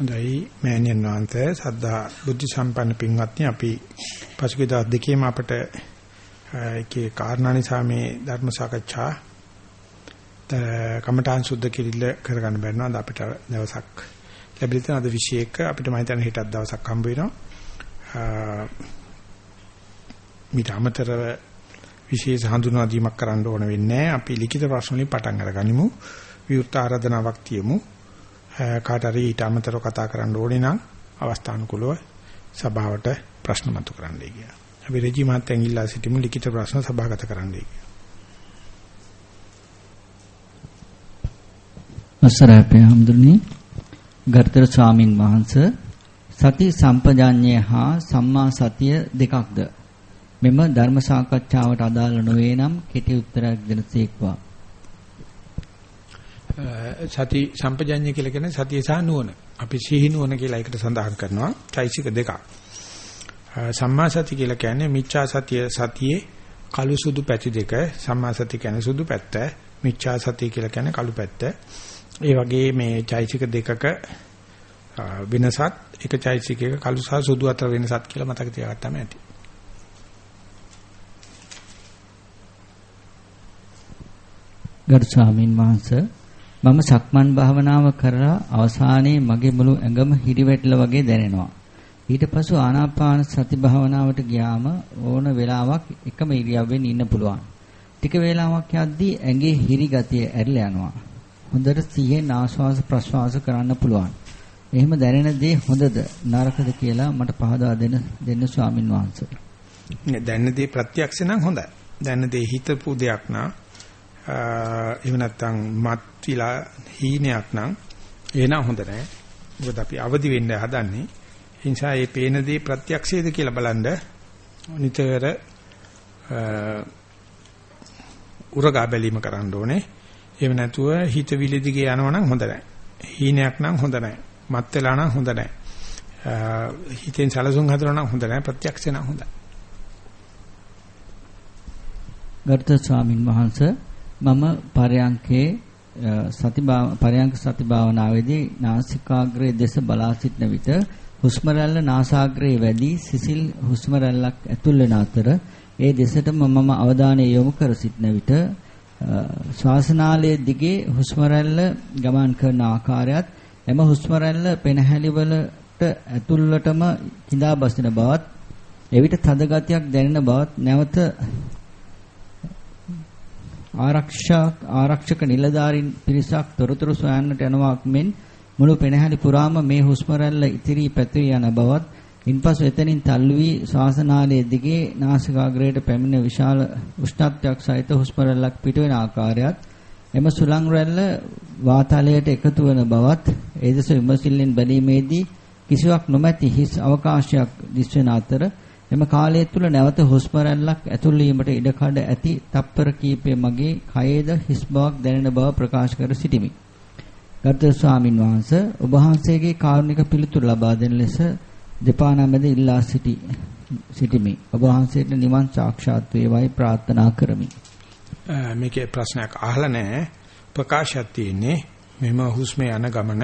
හොඳයි මෑණියන් වහන්සේ. සද්ධා බුද්ධ සම්පන්න පින්වත්නි අපි පසුගිය දවස් දෙකේම අපට ඒකේ කාරණා නිසා මේ ධර්ම සාකච්ඡා කමඨාන් සුද්ධ කිරිල්ල කරගන්න බැරිනවද අපිට දවසක් ලැබිලා තියෙන අද විශේෂයක අපිට මම හිතන්නේ හෙටත් දවසක් හම්බ වෙනවා. මිට අමතරව විශේෂ හඳුනා දීමක් කරන්න ඕන වෙන්නේ අපි ලිඛිත ප්‍රශ්න වලින් පටන් අරගනිමු. විවෘත ආරාධනාවක් තියමු. කාට හරි ඊට අමතරව කතා කරන්න ඕනේ නම් අවස්ථානුකූලව සභාවට ප්‍රශ්න මතු කරන්නයි කියලා. අපි රජි මහත්තයන් ඉල්ලා සිටිමු ලිඛිත ප්‍රශ්න සභාගත කරන්නයි කියලා. අසරයි අපේ හැඳුනි ගර්තර ස්වාමින් වහන්සේ සති සම්පජාඤ්ඤය හා සම්මා සතිය දෙකක්ද මෙම ධර්ම සාකච්ඡාවට අදාළ නොවේ නම් කෙටි උත්තරයක් දෙනසේක්වා සති සම්පජඤ්ඤය කියලා කියන්නේ සතිය සහ නුවණ. අපි සිහි නුවණ කියලා එකට සඳහන් කරනවා. චෛසික දෙකක්. සම්මා සති කියලා කියන්නේ මිච්ඡා සතිය සතියේ කළු සුදු පැති දෙක. සම්මා සති කියන්නේ සුදු පැත්ත. මිච්ඡා සතිය කියලා කියන්නේ කළු පැත්ත. ඒ වගේ මේ චෛසික දෙකක වෙනසත් එක චෛසිකයක කළු සහ සුදු අතර වෙනසත් කියලා මතක තියාගත්තම ඇති. ගරු ස්වාමින් වහන්සේ මම සක්මන් භාවනාව කරලා අවසානයේ මගේ මුළු ඇඟම හිරිවැටලා වගේ දැනෙනවා. ඊට පසු ආනාපාන සති භාවනාවට ගියාම ඕන වෙලාවක් එකම ඉරියව්වෙන් ඉන්න පුළුවන්. ටික වේලාවක් යද්දී ඇඟේ හිරි ගතිය ඇරිලා යනවා. හොඳට සිහියෙන් ආශ්වාස ප්‍රශ්වාස කරන්න පුළුවන්. එහෙම දැනෙන දේ හොඳද නරකද කියලා මට පහදා දෙන්න දෙන්න ස්වාමින් වහන්සේ. දැනෙන දේ ප්‍රත්‍යක්ෂ නම් හොඳයි. දැනෙන දේ හිතපු දෙයක් නම් එහෙම නැත්නම් මත් විලා හීනයක් නම් එන හොඳ නැහැ. මොකද අපි අවදි වෙන්න හදන්නේ. ඒ නිසා මේ පේන දේ ප්‍රත්‍යක්ෂයේද කියලා බලන්න නිතර උරගා බැලීම කරන්න ඕනේ. එහෙම නැතුව හිත විලිදිගේ යනවා නම් හොඳ නැහැ. හීනයක් නම් හොඳ නැහැ. මත් වෙලා නම් හොඳ නැහැ. හිතෙන් සැලසුම් හදනවා නම් හොඳ නැහැ. ප්‍රත්‍යක්ෂ නම් හොඳයි. ගරුතර ස්වාමින් වහන්සේ මම පරයන්කේ සති පරයන්ක සති භාවනාවේදී නාසිකාග්‍රයේ දෙස බලා සිටන විට හුස්ම රැල්ල නාසාග්‍රයේ වැඩි සිසිල් හුස්ම රැල්ලක් ඇතුල් වෙන අතර ඒ දෙසටම මම අවධානය යොමු කර සිටන විට ශ්වාසනාලයේ දිගේ හුස්ම රැල්ල ගමන් කරන ආකාරයත් එම හුස්ම රැල්ල පෙනහැලි වලට ඇතුළටම කිඳා බසින බවත් එවිට තද ගතියක් දැනෙන බවත් නැවත ආරක්ෂක ආරක්ෂක නිලධාරීන් පිරිසක් තොරතුරු සොයන්නට යනවාක් මෙන් මුළු පෙනහැලි පුරාම මේ හුස්ම රැල්ල ඉතිරි පැතිරී යන බවත් ඉන්පසු එතනින් තල්ලු වී ශ්වාසනාලයේ දිගේ නාසිකාග්‍රයට පැමිණ විශාල උෂ්ණත්වයක් සහිත හුස්ම රැල්ලක් පිටවෙන ආකාරයත් එම සුළං රැල්ල වාතලයට එකතු වන බවත් ඒ දෙස විමසිල්ලෙන් බැලීමේදී කිසිවක් නොමැති හිස් අවකාශයක් දිස්වෙන අතර එම කාලය තුල නැවත හුස්ම රැල්ලක් ඇතුල් වීමට ඉඩ කඩ ඇති තප්පර කීපය මගේ කයේද හිස් බවක් දැනෙන බව ප්‍රකාශ කර සිටිමි. ගරුතර ස්වාමින් වහන්සේ ඔබ වහන්සේගේ කාරුණික පිළිතුරු ලබා දෙන ලෙස දෙපා නමද ඉල්ලා සිටි සිටිමි. ඔබ වහන්සේට නිවන් සාක්ෂාත් වේවායි ප්‍රාර්ථනා කරමි. මේකේ ප්‍රශ්නයක් අහලා නැහැ. ප්‍රකාශයක් තියෙන්නේ මෙම හුස්ම යන ගමන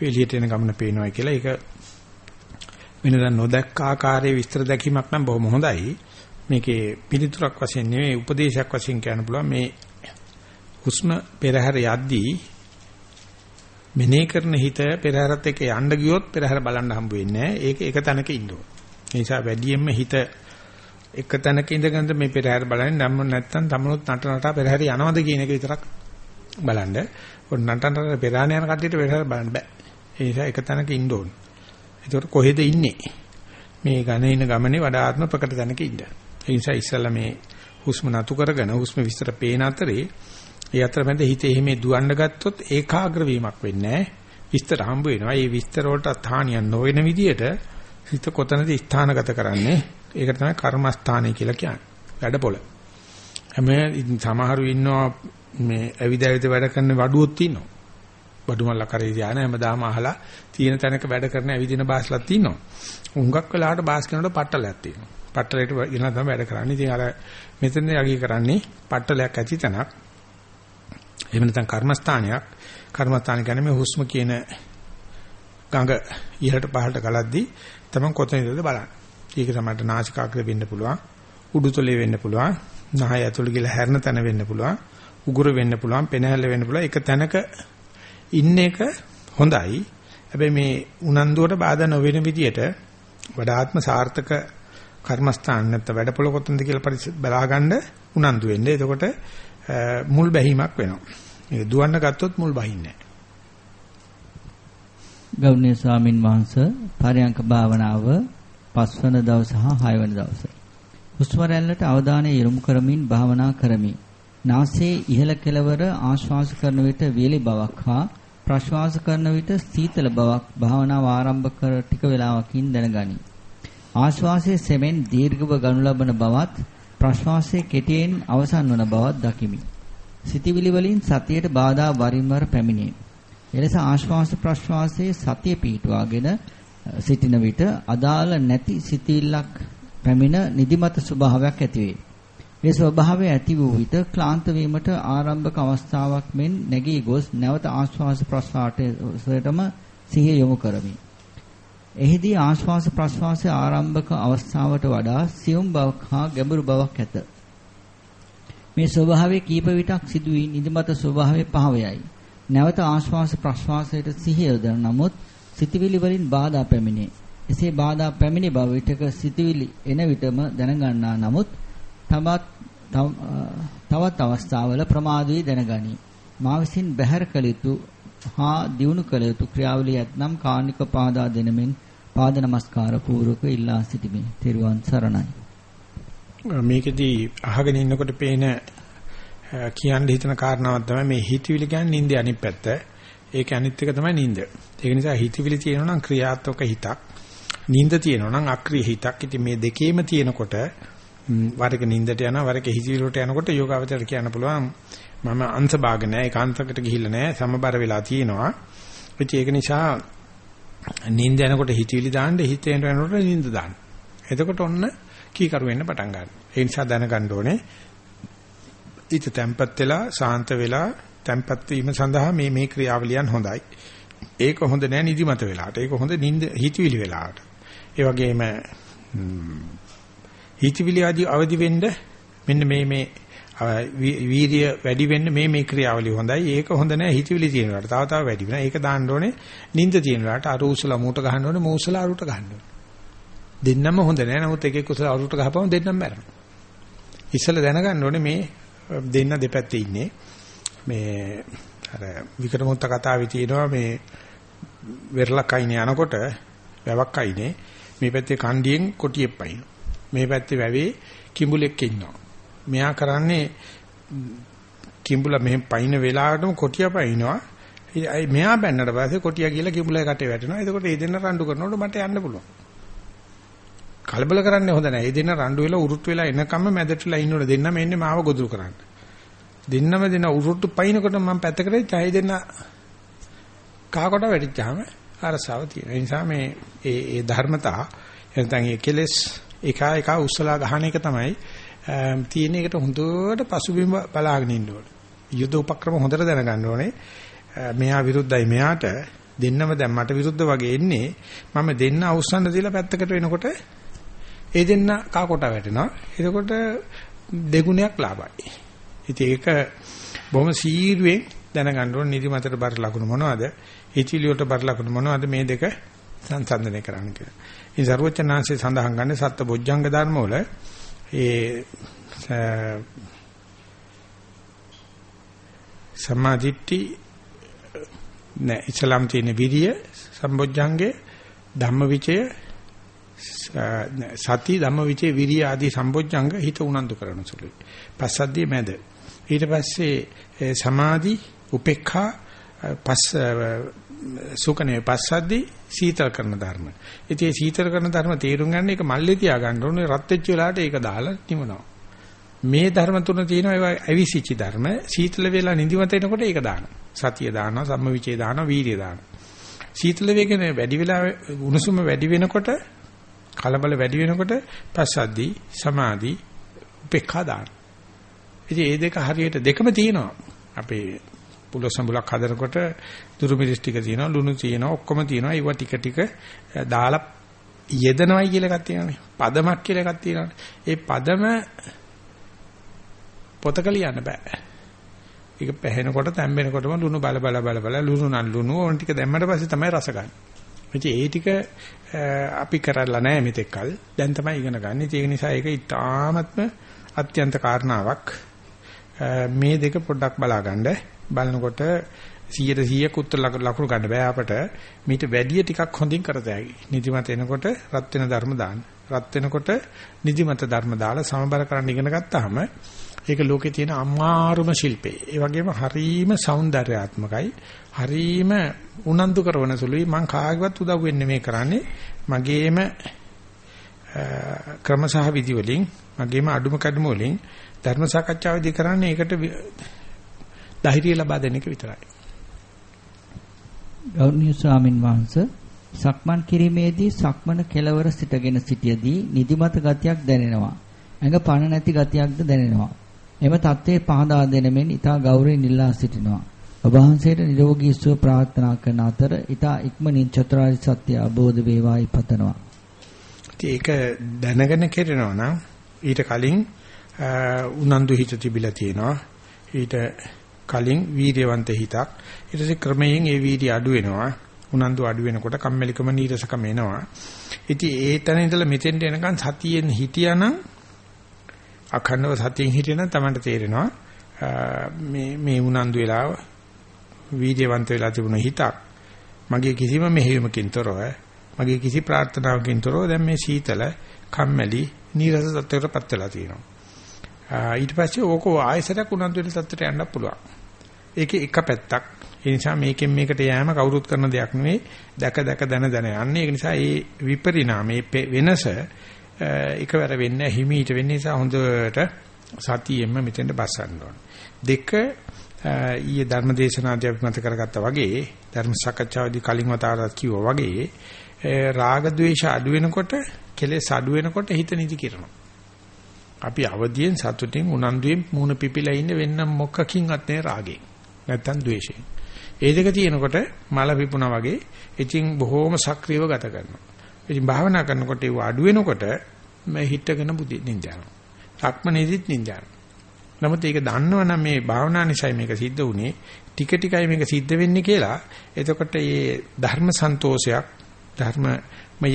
එළියට එන ගමන පේනවා කියලා. ඒක වෙනදා නොදැක්ක ආකාරයේ විස්තර දැකීමක් නම් බොහොම හොඳයි. මේකේ පිළිතුරක් වශයෙන් නෙවෙයි උපදේශයක් වශයෙන් කියන්න පුළුවන් මේ හුස්ම පෙරහැර යද්දී මෙනේ කරන හිත පෙරහැරත් එක්ක යන්න ගියොත් පෙරහැර බලන්න හම්බ වෙන්නේ නැහැ. ඒක එක තැනක ඉන්න ඕන. ඒ නිසා වැඩියෙන්ම හිත එක තැනක ඉඳගෙන මේ පෙරහැර බලන්නේ නම් නැත්තම් තමනුත් නට නටා පෙරහැර යනවද කියන එක විතරක් බලන්න. ඔන්න නට නට පෙරාණ යන කට්ටියට පෙරහැර බලන්න බෑ. ඒ නිසා එක තැනක ඉන්න ඕන. ඒකට කොහෙද ඉන්නේ? මේ ඝනින ගමනේ වඩාත්ම ප්‍රකට තැනක ඉන්න. ඒ නිසා ඉස්සල්ලා මේ හුස්ම නතු කරගෙන හුස්ම විස්තර පේන අතරේ ඒ අතරමැද හිතේ එහෙම දුවන්න ගත්තොත් ඒකාග්‍ර වීමක් වෙන්නේ නැහැ. විස්තර හම්බ වෙනවා. මේ විස්තර වලට හානියක් නොවන විදියට හිත කොතනද ස්ථානගත කරන්නේ? ඒකට තමයි කර්මස්ථානය කියලා කියන්නේ. වැඩපොළ. හැම සමහරු ඉන්නවා මේ ඇවිද ඇවිද වැඩ කරන වඩුවොත් ඉන්නවා. වඩුමල්ල කරේ ධාන හැමදාම අහලා තියෙන තැනක වැඩ කරන ඇවිදින බාස්ලක් ඉන්නවා. හුඟක් වෙලාවට බාස් කරනකොට පට්ටලයක් තියෙනවා. පට්ටලයට ගෙන තමයි වැඩ කරන්නේ. ඉතින් අර මෙතන යගී කරන්නේ පට්ටලයක් ඇති තැනක්. එහෙම නැත්නම් කර්මස්ථානයක්. කර්මස්ථාන කියන්නේ මේ හුස්ම කියන ගඟ ඉහළට පහළට ගලද්දී තමයි කොතනද බලන්නේ. ඒක තමයි නාසිකාග්‍රේ වෙන්න පුළුවන්. උඩුතලයේ වෙන්න පුළුවන්. නහය ඇතුළේ ගිහලා හැරෙන තැන වෙන්න පුළුවන්. උගුර වෙන්න පුළුවන්. පෙනහැල්ල වෙන්න පුළුවන්. එක තැනක ඉන්න එක හොඳයි. හැබැයි මේ උනන්දුවට බාධා නොවන විදියට වඩාත්ම සාර්ථක කර්මස්ථාන නැත්නම් වැඩපොළ කොතනද කියලා බලාගන්න උනන්දු වෙන්න. එතකොට මුල් බැහිමක් වෙනවා. මේක දුවන්න ගත්තොත් මුල් බහින්නේ ගෞරවනීය ස්වාමින් වහන්සේ පරයන්ක භාවනාව පස්වන දවස හා හයවන දවස. හුස්ම රැල්ලට අවධානය යොමු කරමින් භාවනා කරමි. නාසයේ ඉහළ කෙළවර ආශ්වාස කරන විට වේලි බවක් හා ප්‍රශ්වාස කරන විට සීතල බවක් භාවනාව ආරම්භ කර ටික වේලාවකින් දැනගනි. ආශ්වාසයේ සෙමෙන් දීර්ඝව ගනු ලබන බවත් ප්‍රශ්වාසයේ කෙටියෙන් අවසන් වන බවත් දකිමි. සිතවිලි වලින් සතියට බාධා වරින් වර පැමිණේ. එලෙස ආශ්වාස ප්‍රශ්වාසයේ සතිය පිහිටුවාගෙන සිටින විට අදාළ නැති සිතිවිල්ලක් පැමිණ නිදිමත ස්වභාවයක් ඇතිවේ. මේ ස්වභාවය ඇති වූ විට ක්ලාන්ත වීමට ආරම්භක අවස්ථාවක් මෙන් නැගී ගොස් නැවත ආශ්වාස ප්‍රශ්වාසයටම සිහිය යොමු කරමි. එහිදී ආශ්වාස ප්‍රශ්වාසයේ ආරම්භක අවස්ථාවට වඩා සියුම් බවක් හා ගැඹුරු බවක් ඇත. මේ ස්වභාවයේ කීප විටක් සිදුවී නිදිමත ස්වභාවයේ පහවයයි. නැවත ආශ්වාස ප්‍රශ්වාසයට සිහිය යොදන නමුත් සිතවිලි වලින් බාධා පැමිණේ. එසේ බාධා පැමිණි බව විටක සිතවිලි එන විටම දැනගන්නා නමුත් තවත් තවත් අවස්ථාවල ප්‍රමාදයේ දැනගනි. මා විසින් බැහැර කළ යුතු හා දියුණු කළ යුතු ක්‍රියාවලිය ඇතනම් කාණික පාදා දෙනමින් පාද නමස්කාර පූර්වක ඉල්ලා සිටිමි. තෙරුවන් සරණයි. මේකෙදී අහගෙන ඉන්නකොට පේන කියන්න හිතන කාරණාවක් තමයි මේ හිතවිලි කියන්නේ නින්දේ අනිත් පැත්ත. ඒක අනිත් එක තමයි නින්ද. ඒක නිසා හිතවිලි තියෙනවා නම් ක්‍රියාත්මක හිතක්. නින්ද තියෙනවා නම් අක්‍රීය හිතක්. ඉතින් මේ දෙකේම තියෙනකොට වරක නින්දට යනවා වරක හිතවිලි වලට යනකොට යෝගාවචරයට කියන්න පුළුවන් මම අංශ භාග නැහැ ඒකාන්තකට ගිහිල්ලා නැහැ සමබර වෙලා තියෙනවා. ඒක නිසා නින්ද යනකොට හිතවිලි දාන්න හිතේන යනකොට නින්ද දාන්න. එතකොට ඔන්න කීකරු වෙන්න පටන් ගන්නවා. ඒ නිසා දැනගන්න ඕනේ ඊට තැම්පත් වෙලා සාන්ත වෙලා තැම්පත් වීම සඳහා මේ මේ ක්‍රියාවලියන් හොඳයි. ඒක හොඳ නෑ නිදිමත වෙලාවට. ඒක හොඳ නිින්ද හිතවිලි වෙලාවට. ඒ වගේම හිතවිලි ආදී අවදි වෙන්න මෙන්න මේ මේ වීර්ය වැඩි වෙන්න මේ මේ ක්‍රියාවලිය හොඳයි. ඒක හොඳ නෑ හිතවිලි තියෙන වෙලාවට. තව තව වැඩි වෙනවා. ඒක දාන්න ඕනේ නිින්ද තියෙන වෙලාවට අර උසල මූට ගහන්න ඕනේ මූසල අරුට ගහන්න ඕනේ. දෙන්නම හොඳ නෑ. නමුත් එක එක උසල අරුට ගහපුවම දෙන්නම මැරෙනවා. ඉස්සල දැනගන්න ඕනේ මේ දෙන්න දෙපැත්තේ ඉන්නේ. මේ අර වික්‍රමොත්ත කතාවේ තියෙනවා මේ වෙරළක් අයිනේ යනකොට වැවක් අයිනේ මේ පැත්තේ කණ්ඩියෙන් කොටියෙක් පයින්. මේ පැත්තේ වැවේ කිඹුලෙක් ඉන්නවා. මෙයා කරන්නේ කිඹුලා මෙහෙන් පයින් වෙලාවටම කොටිය පයින්නවා. ඒ මෙයා බැන්නට පස්සේ කොටිය කියලා කිඹුලා කටේ වැටෙනවා. එතකොට ඒ දෙන්න රණ්ඩු කරනකොට මට යන්න පුළුවන්. කලබල කරන්නේ හොඳ නැහැ. ඒ දෙන්න රණ්ඩු වෙලා උරුට්ට වෙලා එනකම්ම මැදටලා ඉන්නකොට දෙන්න මෙන්නේ මාව ගොදුරු කරන්න. දෙන්නම දෙන උරුට්ටු පයින්නකොට මම පැත්තකට ඡය දෙන්න කහකොට වැටිච්චාම අරසාව තියෙනවා. ඒ නිසා මේ ඒ ඒ ධර්මතා නැත්නම් ඒ කෙලෙස් එක එක උස්සලා ගහන එක තමයි තියෙන එකට හොඳට පසුබිම බලාගෙන ඉන්න ඕනේ. යුද උපක්‍රම හොඳට දැනගන්න ඕනේ. මෙයා විරුද්ධයි මෙයාට දෙන්නම දැන් මට විරුද්ධ වගේ එන්නේ මම දෙන්න අවුස්සන්න දීලා පැත්තකට වෙනකොට ඒ දෙන්න කා කොට වැටෙනවා. එතකොට දෙගුණයක් ලාභයි. ඉතින් ඒක බොහොම සීරුවෙන් දැනගන්න ඕනේ නිදිමතට බර ලකුණු මොනවද? හිචිලි වලට බර ලකුණු මොනවද මේ දෙක සංසන්දනය කරන්න කියලා. ඉතින් සරුවචනාංශය සඳහන් ගන්න සත්‍ය බොජ්ජංග ධර්ම වල ඒ සමාධිට්ටි නෑ ඉස්ලාම් තියෙන විරිය සම්බොජ්ජංගේ ධම්මවිචය සති ධම්මවිචේ විරිය ආදී සම්බොජ්ජංග හිත උනන්දු කරන සුළුයි. පස්සද්ධිය මැද. ඊට පස්සේ සමාධි උපේක්ඛා පස් සුකනේ පස්සද්දී සීතල කරන ධර්ම. ඉතින් මේ සීතල කරන ධර්ම තේරුම් ගන්න එක මල්ලේ තියා ගන්න ඕනේ රත් වෙච්ච වෙලාවට ඒක දාලා නිමනවා. මේ ධර්ම තුන තියෙනවා ඒවා අවිසිච්ච ධර්ම. සීතල වෙලා නිදිමත එනකොට ඒක දානවා. සතිය දානවා, සම්මවිචේ දානවා, වීර්ය දානවා. සීතල වේගන වැඩි වෙලා උණුසුම වැඩි වෙනකොට කලබල වැඩි වෙනකොට පස්සද්දී සමාධි උපේක්ඛා දානවා. ඉතින් මේ දෙක හරියට දෙකම තියෙනවා. අපේ පුලසඹුලක් හදනකොට දුරු මිරිස් ටික තියෙනවා ලුණු තියෙනවා ඔක්කොම තියෙනවා ඒවා ටික ටික දාලා යෙදනවයි කියලා එකක් තියෙනවානේ පදමක් කියලා එකක් තියෙනවානේ ඒ පදම පොතක ලියන්න බෑ ඒක පැහෙනකොට තැම්බෙනකොටම ලුණු බල බල බල බල ලුණු නම් ලුණු ඕන ටික දැම්මට පස්සේ තමයි රස ගන්න. ඒ ටික අපි කරලා නැහැ මෙතෙක්කල්. දැන් තමයි ඉගෙන ගන්න. ඒක නිසා ඒක ඉතාමත්ම අත්‍යන්ත කාරණාවක්. මේ දෙක පොඩ්ඩක් බලාගන්න. බලනකොට 100ට 100ක් උත්තර ලකුණු ගන්න බෑ අපට. මීට වැඩිය ටිකක් හොඳින් කරතෑයි. නිදිමත එනකොට රත් වෙන ධර්ම දාන්න. රත් වෙනකොට නිදිමත ධර්ම දාලා සමබර කරන්න ඉගෙන ගත්තාම ඒක ලෝකේ තියෙන අමාරුම ශිල්පේ. ඒ වගේම හරීම సౌందర్యාත්මකයි. හරීම උනන්දු කරන සුළුයි. මං කාගවත් උදව් වෙන්නේ මේ කරන්නේ. මගේම ක්‍රමසහ විදි වලින් මගේම අඩුම කඩම වලින් ධර්ම සාකච්ඡාවේදී කරන්නේ ඒකට ධෛර්යය ලබා දෙන එක විතරයි. ගෞරවනීය ස්වාමින් වහන්සේ සක්මන් කිරීමේදී සක්මන කෙලවර සිටගෙන සිටියේදී නිදිමත ගතියක් දැනෙනවා. ඇඟ පණ නැති ගතියක්ද දැනෙනවා. එම தત્ත්වයේ පහදා දෙන මෙන් ඊතා ගෞරවයෙන් ඉල්ලා සිටිනවා. ඔබ වහන්සේට නිරෝගී සුව ප්‍රාර්ථනා කරන අතර ඊතා ඉක්මනින් චතුරාර්ය සත්‍ය අවබෝධ වේවායි පතනවා. ඒක දැනගෙන කරනවා නම් ඊට කලින් උනන්දු හිත තිබිලා තියෙනවා. ඊට කලින් වීර්යවන්ත හිතක්. ඊට පස්සේ ක්‍රමයෙන් ඒ වීර්ය අඩු වෙනවා. උනන්දු අඩු වෙනකොට කම්මැලිකම නීරසකම එනවා. ඉතින් ඒ තැන ඉඳලා මෙතෙන්ට එනකන් සතියෙන් හිටියානම් අඛණ්ඩව සතියෙන් හිටියනම් Tamanට තේරෙනවා මේ මේ උනන්දු වෙලා වීර්යවන්ත වෙලා තිබුණ හිතක් මගේ කිසිම මෙහෙයුමකින් තොරව මගේ කිසි ප්‍රාර්ථනාවකින් තොරව දැන් මේ සීතල කම්මැලි නීරස තත්ත්වයකටපත් වෙලා තියෙනවා ඊට පස්සේ ඕක ආයසරයක් උනන්දු වෙන තත්ත්වයට යන්න පුළුවන් ඒකේ එක පැත්තක් ඒ නිසා මේකෙන් මේකට යෑම කවුරුත් කරන දෙයක් නෙවෙයි දැක දැක දන දන යන්නේ ඒක නිසා මේ විපරිණාමයේ වෙනස එකවර වෙන්නේ හිමීට වෙන්නේ නිසා හොඳට සතියෙම මෙතෙන්ට බස්සන්න ඕන. දෙක ඊයේ ධර්මදේශනාදී අපි මත කරගත්තා වගේ ධර්ම සාකච්ඡාවේදී කලින් වතාවටත් කිව්වා වගේ රාග ద్వේෂ අඩු වෙනකොට කෙලෙස් අඩු වෙනකොට හිත නිදි කිරනවා. අපි අවදියෙන් සතුටින් උනන්දුවෙන් මූණ පිපිලා ඉන්න වෙන්න මොකකින්වත් නේ රාගෙන්. නැත්තම් ද්වේෂයෙන්. ඒ දෙක තියෙනකොට මල පිපුණා වගේ ඉතින් බොහෝම සක්‍රියව ගත කරනවා. ඉතින් භාවනා කරනකොට ඒ අඩු වෙනකොට මම හිටගෙන බුදි නින්දානවා. සක්මනේදිත් නින්දානවා. නමුත් ඒක දන්නවනම් මේ භාවනා නිසයි මේක සිද්ධ වුනේ ටික ටිකයි මේක සිද්ධ වෙන්නේ කියලා එතකොට මේ ධර්ම සන්තෝෂයක් ධර්මමය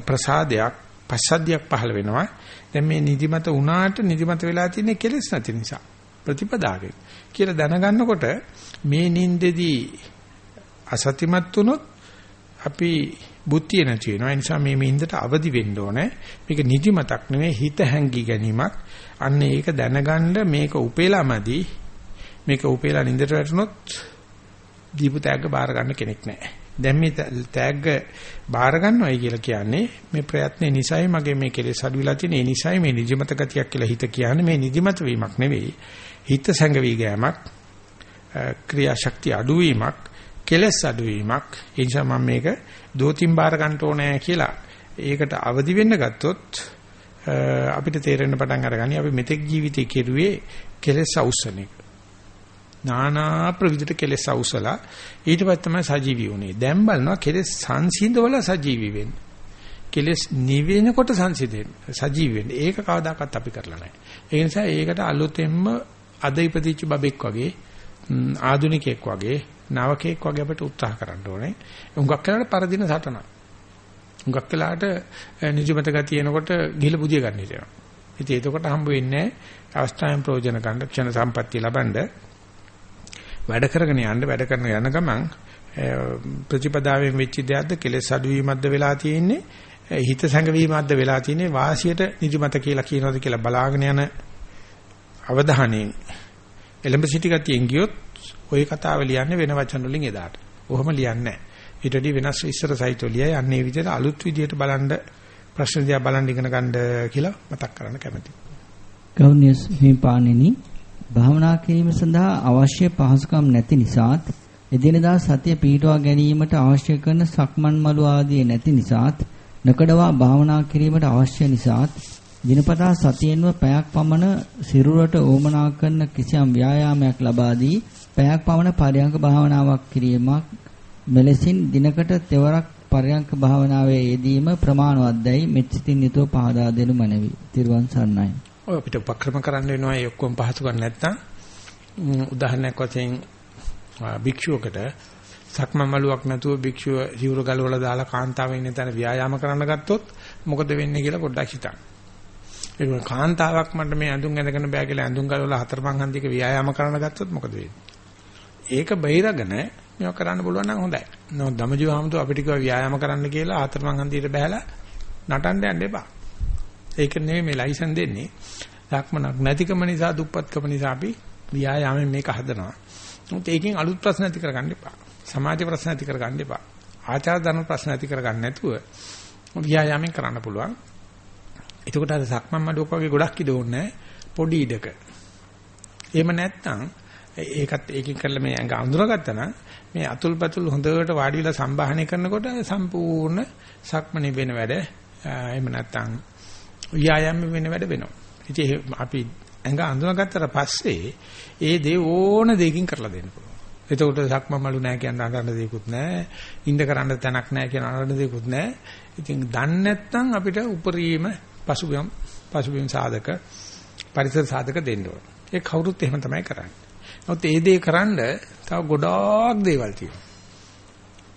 ප්‍රසාදයක් පස්සද්ධියක් පහළ වෙනවා දැන් මේ නිදිමත වුණාට නිදිමත වෙලා තියෙන්නේ කෙලෙස් නැති නිසා ප්‍රතිපදාවෙන් කියලා දැනගන්නකොට මේ නින්දෙදී අසතිමත් වුණොත් අපි බුද්ධිය නැති වෙනවා. ඒ නිසා මේ මින්දට අවදි වෙන්න ඕනේ. මේක නිදිමතක් නෙවෙයි හිත හැංගි ගැනීමක්. අන්න ඒක දැනගන්න මේක උපේලාමදි මේක උපේලා නින්දට වැටුනොත් දීපු තෑග්ග බාර ගන්න කෙනෙක් නැහැ. දැන් මේ තෑග්ග බාර ගන්නවයි කියලා කියන්නේ මේ ප්‍රයත්නේ නිසයි මගේ මේ කෙලෙස් අඩු වෙලා තියෙන ඒ නිසයි මේ නිදිමත ගතියක් කියලා හිත කියන්නේ මේ නිදිමත වීමක් නෙවෙයි. හිත සැඟවි ගෑමක් ක්‍රියාශක්තිය අඩු වීමක් කෙලස් අඩුවීමක් ඒ නිසා මම මේක දෝතින් බාර ගන්න ඕනේ කියලා ඒකට අවදි වෙන්න ගත්තොත් අපිට තේරෙන්න පටන් අරගනි අපි මෙතෙක් ජීවිතේ කෙරුවේ කෙලස් අවසන එක. නානා ප්‍රවිධිත කෙලස් අවසලා ඊට පස්සේ තමයි සජීවී වුනේ. දැන් බලනවා කෙලස් සංසිඳවල සජීවී වෙන්නේ. කෙලස් නිවෙනකොට සංසිඳෙන්න සජීවී වෙන්නේ. ඒක කවදාකවත් අපි කරලා නැහැ. ඒ නිසා ඒකට අලුතෙන්ම අද ඉපදිච්ච බබෙක් වගේ ආදුනිකෙක් වගේ නවකෙක් වගේ අපිට උත්සාහ කරන්න ඕනේ. උඟක් වෙලාට පරදින සටන. උඟක් වෙලාට නිජමත ගතිය එනකොට ගිහිල බුදිය ගන්න හිතෙනවා. ඉතින් එතකොට හම්බ වෙන්නේ අවස්ථාවෙන් ප්‍රයෝජන ගන්න ක්ෂණ සම්පත්තිය ලබනද වැඩ කරගෙන යන්න වැඩ කරන යන ගමන් ප්‍රතිපදාවෙන් වෙච්ච දෙයක්ද කෙලෙස් අඩුවීමක්ද වෙලා තියෙන්නේ හිත සංගවීමක්ද වෙලා තියෙන්නේ වාසියට නිදිමත කියලා කියනවාද කියලා බලාගෙන යන අවධානයෙන් එලඹ සිටි ගතියෙන් ගියොත් ওই කතාව ලියන්නේ වෙන වචන වලින් එදාට. ඔහොම ලියන්නේ නැහැ. ඊට වඩා වෙනස් ඉස්සර සයිට් වල ලියයි අන්නේ විදිහට අලුත් විදිහට බලන්න ප්‍රශ්න දිහා බලන් ඉගෙන ගන්න කියලා මතක් කරන්න කැමතියි. ගෞණ්‍ය හිමිපාණෙනි භාවනා කිරීම සඳහා අවශ්‍ය පහසුකම් නැති නිසාත් එදිනදා සතිය පිහිටුවා ගැනීමට අවශ්‍ය කරන සක්මන් මළු ආදී නැති නිසාත් නකඩවා භාවනා කිරීමට අවශ්‍ය නිසාත් දිනපතා සතියෙන්ව පැයක් පමණ සිරුරට ඕමනා කරන කිසියම් ව්‍යායාමයක් ලබා දී පැයක් පමණ පරයන්ක භාවනාවක් කිරීමක් මෙලෙසින් දිනකට තෙවරක් පරයන්ක භාවනාවේ යෙදීම ප්‍රමාණවත්දයි මෙත්සිතින් යුතුව පහදා දෙනු මැනවි. තිරුවන් සරණයි. ඔය අපිට උපක්‍රම කරන්න වෙනවා ඒ ඔක්කොම පහසු ගන්න නැත්නම් උදාහරණයක් වශයෙන් භික්ෂුවකට සක්මන් මළුවක් නැතුව භික්ෂුව සිවුර ගලවලා දාලා කාන්තාවෙන් ඉන්න තැන ව්‍යායාම කරන්න ගත්තොත් මොකද වෙන්නේ කියලා පොඩ්ඩක් හිතන්න. ඒක කාන්තාවක් මට මේ ඇඳුම් ඇඳගෙන බෑ කියලා ඇඳුම් ගලවලා හතරමං හන්දික ව්‍යායාම කරන්න ගත්තොත් මොකද වෙන්නේ? ඒක බහිරගෙන මේවා කරන්න පුළුවන් නම් හොඳයි. නමුත් දමජීව හමුතු අපිට කිව්වා ව්‍යායාම කරන්න කියලා හතරමං හන්දියට බහැලා නටන්න යන්න එපා. ඒක නෙමෙයි මේ ලයිසන් දෙන්නේ. සක්මනක් නැතිකම නිසා දුප්පත්කම නිසා අපි ව්‍යායාමයෙන් මේක හදනවා. නමුත් ඒකෙන් අලුත් ප්‍රශ්න ඇති කරගන්න එපා. සමාජ ප්‍රශ්න ඇති කරගන්න එපා. ආචාර ධර්ම ප්‍රශ්න ඇති කරගන්න නැතුව ව්‍යායාමයෙන් කරන්න පුළුවන්. එතකොට අර සක්මන් මඩුවක් වගේ ගොඩක් ඉද ඕනේ පොඩි ඉඩක. එහෙම නැත්නම් ඒකත් ඒකෙන් කරලා මේ ඇඟ අඳුරගත්තා නම් මේ අතුල්පතුල් හොඳට වාඩි වෙලා සම්බාහනය කරනකොට සම්පූර්ණ සක්මනේ වෙන වැඩ එහෙම නැත්නම් ව්‍යායාම වෙන වැඩ වෙනවා. ඉතින් අපි ඇඟ අඳුනගත්තට පස්සේ ඒ දේ ඕන දෙයකින් කරලා දෙන්න පුළුවන්. එතකොට සක්ම මලු නැහැ කියන අඬන දෙයක්වත් නැහැ. ඉඳ කරන්න තැනක් නැහැ කියන අඬන දෙයක්වත් නැහැ. ඉතින් දන්නේ නැත්නම් අපිට උපරිම පසුබිම් පසුබිම් සාධක පරිසර සාධක දෙන්න ඕන. ඒ කවුරුත් එහෙම තමයි කරන්නේ. නමුත් ඒ දේ කරන්න තව ගොඩාක් දේවල් තියෙනවා.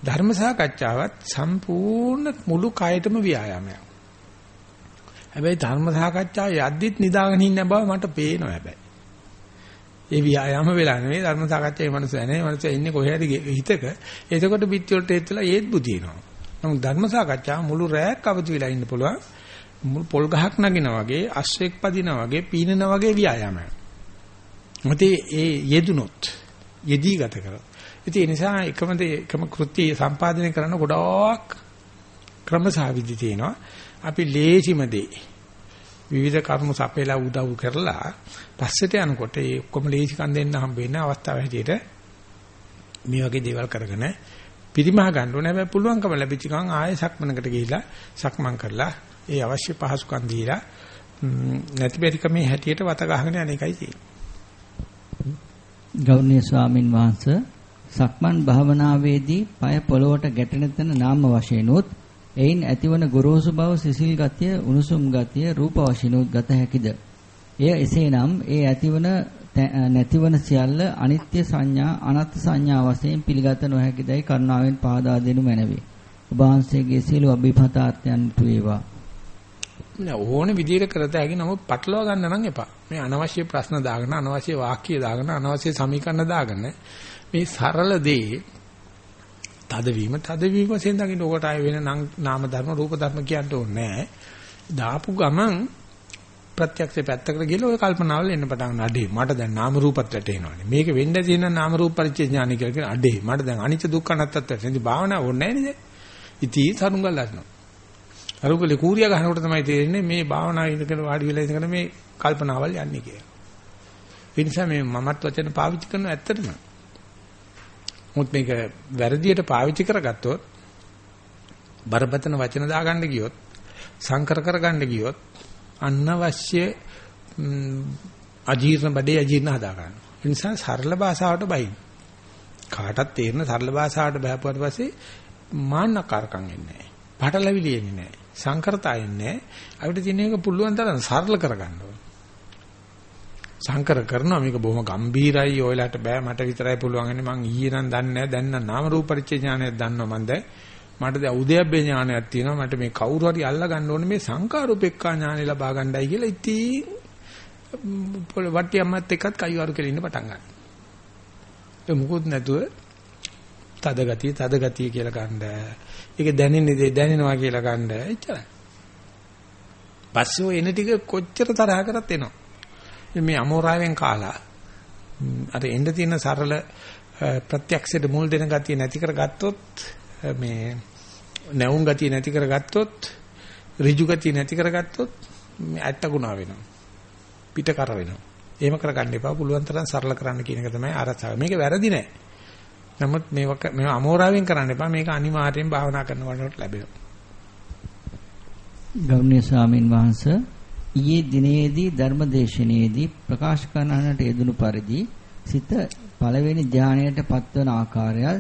ධර්ම සාකච්ඡාවත් සම්පූර්ණ මුළු කයටම ව්‍යායාමයක්. හැබැයි ධර්ම සාකච්ඡාව යද්දිත් නිදාගෙන ඉන්න බව මට පේනවා හැබැයි. ඒ ව්‍යායාම වෙලා නෙවෙයි ධර්ම සාකච්ඡාවේ මනස නැහැ. මනස ඉන්නේ කොහේ හරි හිතක. එතකොට පිටි වලට ඒත්ලා ඒත් බුදිනවා. නමුත් ධර්ම සාකච්ඡාව මුළු රැයක් අවදි වෙලා ඉන්න පුළුවන්. මුළු පොල් ගහක් නගිනා වගේ, අශ්වයක් පදිනා වගේ, පීනනා වගේ ව්‍යායාමයක්. මතේ ඒ යෙදුනොත් යෙදී ගත කරා. ඉතින් ඒ නිසා එකම එකම කෘත්‍ය සම්පාදනය කරන ගොඩාක් ක්‍රමසාවිදි තියෙනවා. අපි ලේසිම දේ විවිධ කර්ම සපේලා උදව් කරලා පස්සට යනකොට ඒ ඔක්කොම ලේසිකම් දෙන්න හම්බ වෙන අවස්ථාව හැටියට මේ වගේ දේවල් කරගෙන පිරිමහ ගන්න ඕනේ. හැබැයි පුළුවන්කම ලැබිච්ච ගමන් ආයෙ සක්මනකට ගිහිලා සක්මන් කරලා ඒ අවශ්‍ය පහසුකම් දීලා නැති බැරිකමේ හැටියට වත ගහගෙන යන එකයි තියෙන්නේ. ගෞරවනීය ස්වාමින් වහන්සේ සක්මන් භාවනාවේදී পায় පොළොවට ගැටෙන තැන නාම වශයෙන් උත් එයින් ඇතිවන ගොරෝසු බව සිසිල් ගතිය උණුසුම් ගතිය රූප වශයෙන් උත් ගත හැකිද? එය එසේනම් ඒ ඇතිවන නැතිවන සියල්ල අනිත්‍ය සංඥා අනත් සංඥා වශයෙන් පිළිගත නොහැකිදයි කරුණාවෙන් පහදා දෙනු මැනවේ. ඔබ වහන්සේගේ සියලු අභිපතාර්ථයන්ට වේවා. නෑ ඕන විදිහට කරත හැකි නමුත් පටලවා ගන්න නම් එපා. මේ අනවශ්‍ය ප්‍රශ්න දාගෙන අනවශ්‍ය වාක්‍ය දාගෙන අනවශ්‍ය සමීකරණ දාගෙන මේ සරල දේ තදවීම තදවීම වශයෙන් දකින්න ඔකට ආය වෙන නාම ධර්ම රූප ධර්ම කියන්න ඕනේ නෑ. දාපු ගමන් ප්‍රත්‍යක්ෂ පැත්තකට ගිහලා ඔය කල්පනාවල් එන්න පටන් ගන්න. අඩේ මට දැන් නාම රූපත් වැටෙනවානේ. මේක වෙන්න තියෙන නාම රූප පරිච්ඡේ ඥානි කියලා කියන අඩේ මට දැන් අනිච්ච දුක්ඛ අනාත්තත් වැටෙනවා. භාවනාව ඕනේ නෑනේ දැන්. ඉතින් සරුංගල් අරනවා. අරුකලේ කූරිය ගහනකොට තමයි තේරෙන්නේ මේ භාවනාව ඉඳගෙන වාඩි වෙලා ඉඳගෙන මේ කල්පනාවල් යන්නේ කියලා. ඒ නිසා මේ මමත් වචන පාවිච්චි කරන ඇත්තටම. මොකද මේක වැරදියට පාවිච්චි කරගත්තොත් බරපතල වචන දාගන්න ගියොත් සංකර කරගන්න ගියොත් අනවශ්‍ය අජීර්ණ බඩේ අජීර්ණ හදා ගන්න. ඒ නිසා සරල භාෂාවට බයින්. කාටත් තේරෙන සරල භාෂාවට බහපුවාට පස්සේ මාන්නකාරකම් එන්නේ නැහැ. පටලැවිලි එන්නේ නැහැ. සංකරතය එන්නේ නැහැ. අපිට තියෙන එක පුළුවන් තරම් සරල කරගන්න ඕනේ. සංකර කරනවා මේක බොහොම ගම්බීරයි ඔයලාට බෑ මට විතරයි පුළුවන් ඉන්නේ මං ඊයේ නම් දන්නේ නැහැ දැන් නම් නාම රූප පරිච්ඡේ ඥානයක් දන්නවා මං දැන් මට දැන් උදයබ්බේ ඥානයක් තියෙනවා මට මේ කවුරු හරි අල්ලා ගන්න ඕනේ මේ සංකාරූපෙක්කා ඥානෙ ලබා ගන්නයි කියලා ඉතින් පොළ වට්ටි අම්මත් එක්කත් කයිවාරු කියලා ඉන්න පටන් ගන්නවා ඒ මුකුත් නැතුව තද ගතිය තද ගතිය කියලා ගන්න ඒක දැනෙන්නේ දැනෙනවා කියලා ගන්න එච්චරයි පස්සේ එන ටික කොච්චර තරහ කරත් එනවා. මේ අමෝරාවෙන් කාලා අර එන්න තියෙන සරල ප්‍රත්‍යක්ෂයට මුල් දෙන ගතිය නැති කරගත්තොත් මේ නැවුම් ගතිය නැති කරගත්තොත් ඍජු ගතිය නැති කරගත්තොත් මේ ඇත්ත ගුණා වෙනවා. පිට කර වෙනවා. එහෙම කරගන්න එපා. පුළුවන් තරම් සරල කරන්න කියන එක තමයි ආරක්ෂාව මේක වැරදි නෑ. නමුත් මේක මේ අමෝරාවෙන් කරන්න එපා මේක අනිවාර්යෙන් භාවනා කරනකොට ලැබෙනවා ගෞරවනීය ස්වාමින් වහන්සේ ඊයේ දිනේදී ධර්මදේශනයේදී ප්‍රකාශ කරන්නට යෙදුණු පරිදි සිත පළවෙනි ධානයට පත්වන ආකාරයත්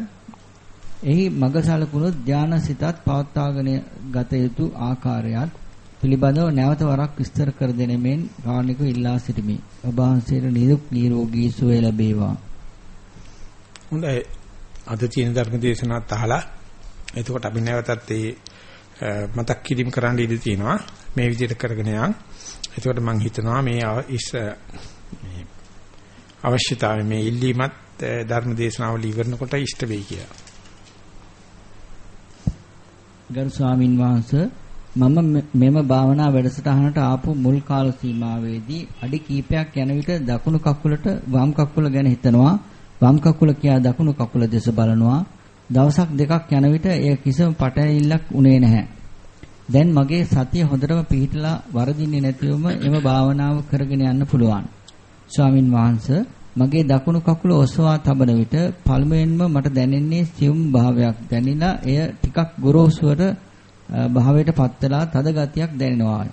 එහි මගසලකුණු ධානසිතත් පවත්වාගෙන ගත යුතු ආකාරයත් පිළිබඳව නැවත වරක් විස්තර කර දෙනෙමින් කාරණික ඉල්ලා සිටිමි. ඔබ වහන්සේට නිරෝගී සුවය ලැබේවා. හොඳයි. අද තියෙන ධර්ම දේශනාවත් අහලා එතකොට අපි නැවතත් ඒ මතක් කිරීම කරන්න ඉඩ තියෙනවා. මේ විදිහට කරගෙන යන්. එතකොට මම හිතනවා මේ ඉස් මේ අවශ්‍යතාවය මේ ඉල්ලීමත් ධර්ම දේශනාවල ඉවරනකොට ඉෂ්ට වෙයි කියලා. ගරු ස්වාමින් වහන්සේ මම මෙම භාවනා වැඩසටහනට ආපු මුල් කාල සීමාවේදී අඩි කීපයක් යන විට දකුණු කකුලට වම් කකුල ගැන හිතනවා වම් කකුල කියා දකුණු කකුල දෙස බලනවා දවසක් දෙකක් යන විට එය කිසිම පටහැවිල්ලක් උනේ නැහැ දැන් මගේ සතිය හොඳටම පිහිටලා වරදින්නේ නැතිවම එම භාවනාව කරගෙන යන්න පුළුවන් ස්වාමින් වහන්සේ මගේ දකුණු කකුල ඔසවා තබන විට පළමුවෙන්ම මට දැනෙන්නේ සියුම් භාවයක් දැනිලා එය ටිකක් ගොරෝසුවට භාවයට පත් වෙලා තද ගතියක් දැනෙනවා.